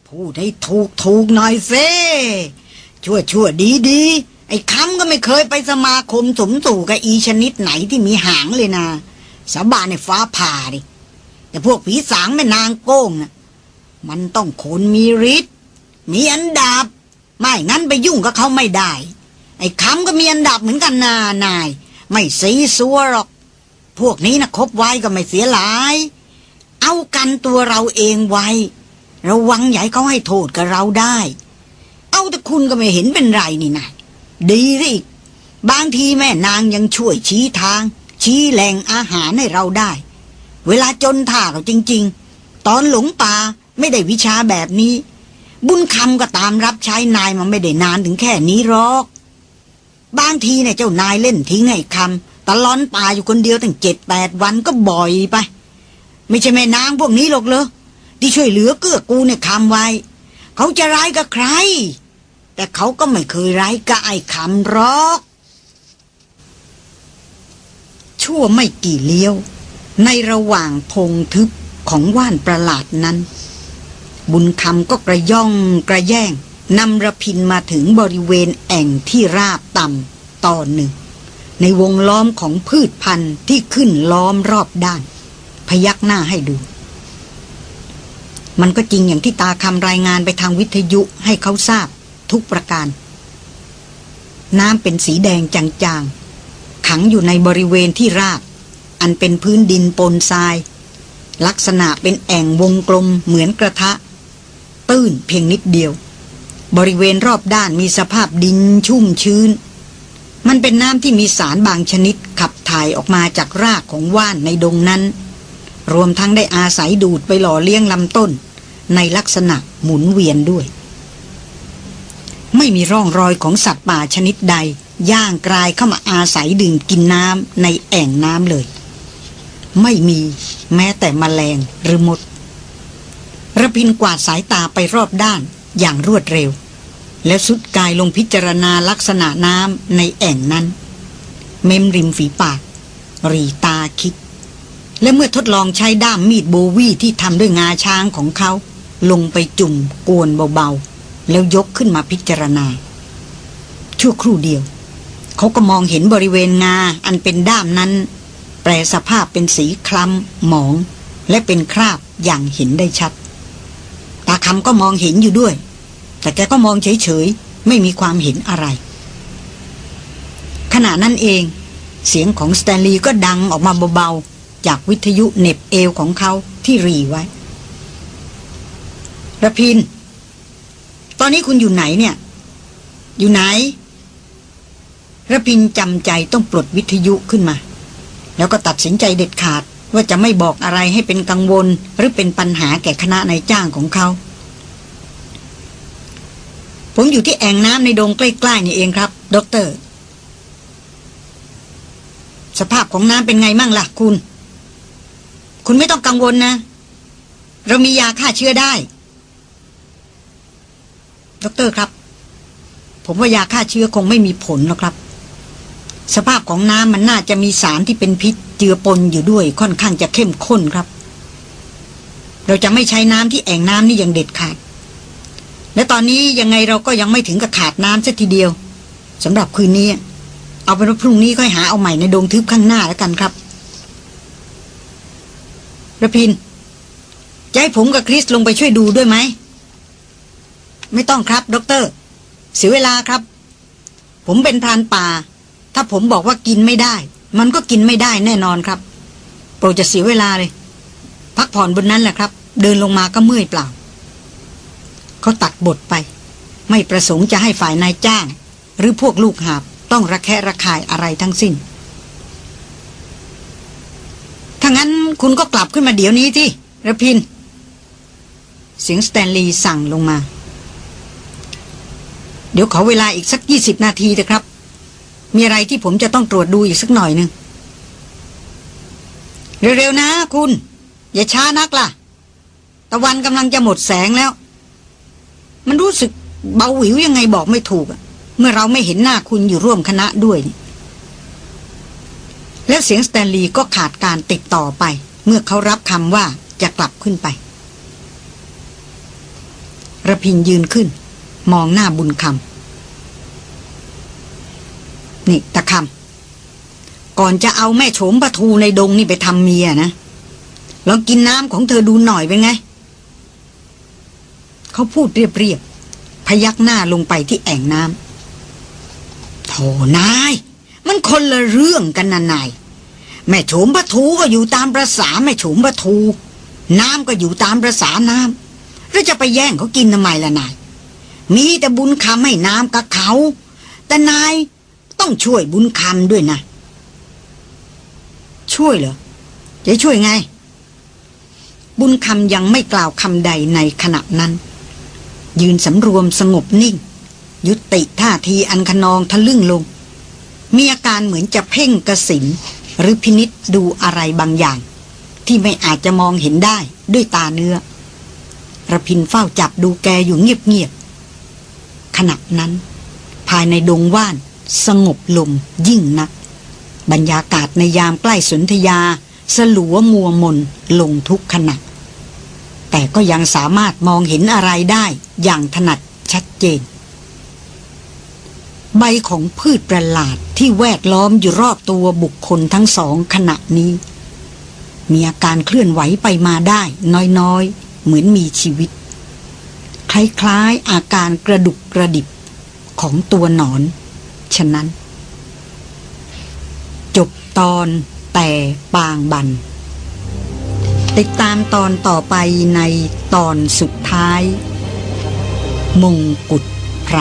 พูดให้ถูกถูกหน่อยเซ่ชั่วชั่วดีดี ไอ้คำก็ไม่เคยไปสมาคมสมสู่กับอีชนิดไหนที่มีหางเลยนะสาบานในฟ้าผ่าดิแต่พวกผีสางแม่นางโก้งนะมันต้องคนมีฤทธิ์มีอันดับ ไม่งั้นไปยุ่งกับเขาไม่ได้ ไอ้คำก็มีอันดับเหมือนกันนานาย ไม่ซีซัวหรอก พวกนี้นะคบไว้ก็ไม่เสียหลาย เอากันตัวเราเองไว้ ระวังใหญ่เขาให้โทษกับเราได้ เอาแต่คุณก็ไม่เห็นเป็นไรนี่นาย ดีสิบางทีแม่นางยังช่วยชี้ทาง ชี้แหล่งอาหารให้เราได้ เวลาจนท่าเราจริง ๆ ตอนหลงป่าไม่ได้วิชาแบบนี้ บุญคำก็ตามรับใช้นายมาไม่ได้นานถึงแค่นี้หรอก บางทีเนี่ยเจ้านายเล่นทิ้งไอ้คำตะล้อนป่าอยู่คนเดียวตั้งเจ็ดแปดวันก็บ่อยไป ไม่ใช่แม่นางพวกนี้หรอกเลยที่ช่วยเหลือเกื้อกูเนี่ยคำไว้ เขาจะร้ายกับใคร แต่เขาก็ไม่เคยร้ายกับไอ้คำรอก ชั่วไม่กี่เลี้ยว ในระหว่างพงทึบของว่านประหลาดนั้น บุญคำก็กระย่องกระแย่งนำระพินมาถึงบริเวณแอ่งที่ราบต่ำตอนหนึ่ง ในวงล้อมของพืชพันธุ์ที่ขึ้นล้อมรอบด้าน พยักหน้าให้ดู มันก็จริงอย่างที่ตาคำรายงานไปทางวิทยุให้เขาทราบ ทุกประการ น้ำเป็นสีแดงจางๆ ขังอยู่ในบริเวณที่ราบ อันเป็นพื้นดินปนทราย ลักษณะเป็นแอ่งวงกลมเหมือนกระทะ ตื้นเพียงนิดเดียว บริเวณรอบด้านมีสภาพดินชุ่มชื้น มันเป็นน้ำที่มีสารบางชนิดขับถ่ายออกมาจากรากของว่านในดงนั้น รวมทั้งได้อาศัยดูดไปหล่อเลี้ยงลำต้นในลักษณะหมุนเวียนด้วย ไม่มีร่องรอยของสัตว์ป่าชนิดใด ย่างกลายเข้ามาอาศัยดื่มกินน้ำในแอ่งน้ำเลย ไม่มีแม้แต่มแมลงหรือมดระพินกวาดสายตาไปรอบด้านอย่างรวดเร็ว แล้วสุดกายลงพิจารณาลักษณะน้ำในแอ่งนั้น เมมริมฝีปาก รีตาคิด และเมื่อทดลองใช้ด้ามมีดโบวี่ที่ทำด้วยงาช้างของเขา ลงไปจุ่มกวนเบาๆ แล้วยกขึ้นมาพิจารณา ชั่วครู่เดียว เขาก็มองเห็นบริเวณงาอันเป็นด้ามนั้น แปลสภาพเป็นสีคล้ำหมอง และเป็นคราบอย่างเห็นได้ชัด ตาคำก็มองเห็นอยู่ด้วย แต่แกก็มองเฉยๆ ไม่มีความเห็นอะไร ขณะนั้นเอง เสียงของสแตนลีย์ก็ดังออกมาเบาๆ จากวิทยุเน็บเอวของเขาที่หรี่ไว้ รพิน ตอนนี้คุณอยู่ไหนเนี่ย อยู่ไหน รพินทร์จำใจต้องปลดวิทยุขึ้นมา แล้วก็ตัดสินใจเด็ดขาดว่าจะไม่บอกอะไรให้เป็นกังวล หรือเป็นปัญหาแก่คณะนายจ้างของเขา ผมอยู่ที่แอ่งน้ำในดงใกล้ๆนี่เองครับ ด็อกเตอร์ สภาพของน้ำเป็นไงมั่งล่ะคุณ คุณไม่ต้องกังวลนะ เรามียาฆ่าเชื้อได้ ด็อกเตอร์ครับ ผมว่ายาฆ่าเชื้อคงไม่มีผลหรอกครับ สภาพของน้ำมันน่าจะมีสารที่เป็นพิษเจือปนอยู่ด้วยค่อนข้างจะเข้มข้นครับ เราจะไม่ใช้น้ำที่แอ่งน้ำนี่อย่างเด็ดขาด และตอนนี้ยังไงเราก็ยังไม่ถึงกับขาดน้ำสักทีเดียวสำหรับคืนนี้ เอาเป็นว่าพรุ่งนี้ค่อยหาเอาใหม่ในดงทึบข้างหน้าแล้วกันครับระพินจะให้ผมกับคริสลงไปช่วยดูด้วยไหม ไม่ต้องครับด็อกเตอร์เสียเวลาครับ ผมเป็นพรานป่า ถ้าผมบอกว่ากินไม่ได้ มันก็กินไม่ได้แน่นอนครับ โปรดจะเสียเวลาเลย พักผ่อนบนนั้นแหละครับ เดินลงมาก็เมื่อยเปล่าเขาตัดบทไป ไม่ประสงค์จะให้ฝ่ายนายจ้าง หรือพวกลูกหาบต้องระแคะระคายอะไรทั้งสิ้นถ้างั้นคุณก็กลับขึ้นมาเดี๋ยวนี้ที่ระพิน เสียงสแตนลีย์สั่งลงมา เดี๋ยวขอเวลาอีกสักยี่สิบนาทีนะครับ มีอะไรที่ผมจะต้องตรวจดูอีกสักหน่อยหนึ่งเร็วๆนะคุณ อย่าช้านักล่ะ ตะวันกำลังจะหมดแสงแล้ว มันรู้สึกเบาหวิวยังไงบอกไม่ถูกเมื่อเราไม่เห็นหน้าคุณอยู่ร่วมคณะด้วย แล้วเสียงสแตนลีย์ก็ขาดการติดต่อไป เมื่อเขารับคำว่าจะกลับขึ้นไประพินยืนขึ้น มองหน้าบุญคำนี่ตะคำก่อนจะเอาแม่โฉมปะทูในดงนี่ไปทำเมียนะลองกินน้ำของเธอดูหน่อยเป็นไง เขาพูดเรียบๆพยักหน้าลงไปที่แอ่งน้ำโถนาย มันคนละเรื่องกันนะนาย แม่โฉมปะทูก็อยู่ตามประษาแม่โฉมปะทู น้ำก็อยู่ตามประษาน้ำแล้วจะไปแย่งเขากินทำไมล่ะนาย มีแต่บุญคำให้น้ำกับเขา แต่นายต้องช่วยบุญคำด้วยนะ ช่วยเหรอ จะช่วยไง บุญคำยังไม่กล่าวคำใดในขณะนั้น ยืนสำรวมสงบนิ่ง ยุติท่าทีอันขนองทะลึ่งลง มีอาการเหมือนจะเพ่งกระสินหรือพินิษดูอะไรบางอย่าง ที่ไม่อาจจะมองเห็นได้ด้วยตาเนื้อระพินเฝ้าจับดูแกอยู่เงียบ ขณะนั้น ภายในดงว่านสงบลมยิ่งนัก บรรยากาศในยามใกล้สนธยา สลัวมัวมนลงทุกขณะ แต่ก็ยังสามารถมองเห็นอะไรได้อย่างถนัดชัดเจน ใบของพืชประหลาดที่แวดล้อมอยู่รอบตัวบุคคลทั้งสองขณะนี้ มีอาการเคลื่อนไหวไปมาได้น้อยๆ เหมือนมีชีวิต คล้ายๆ อาการกระดุกกระดิบของตัวหนอน ฉะนั้น จบตอนแต่ปางบัน ติดตามตอนต่อไปในตอนสุดท้าย มงกุฎไพร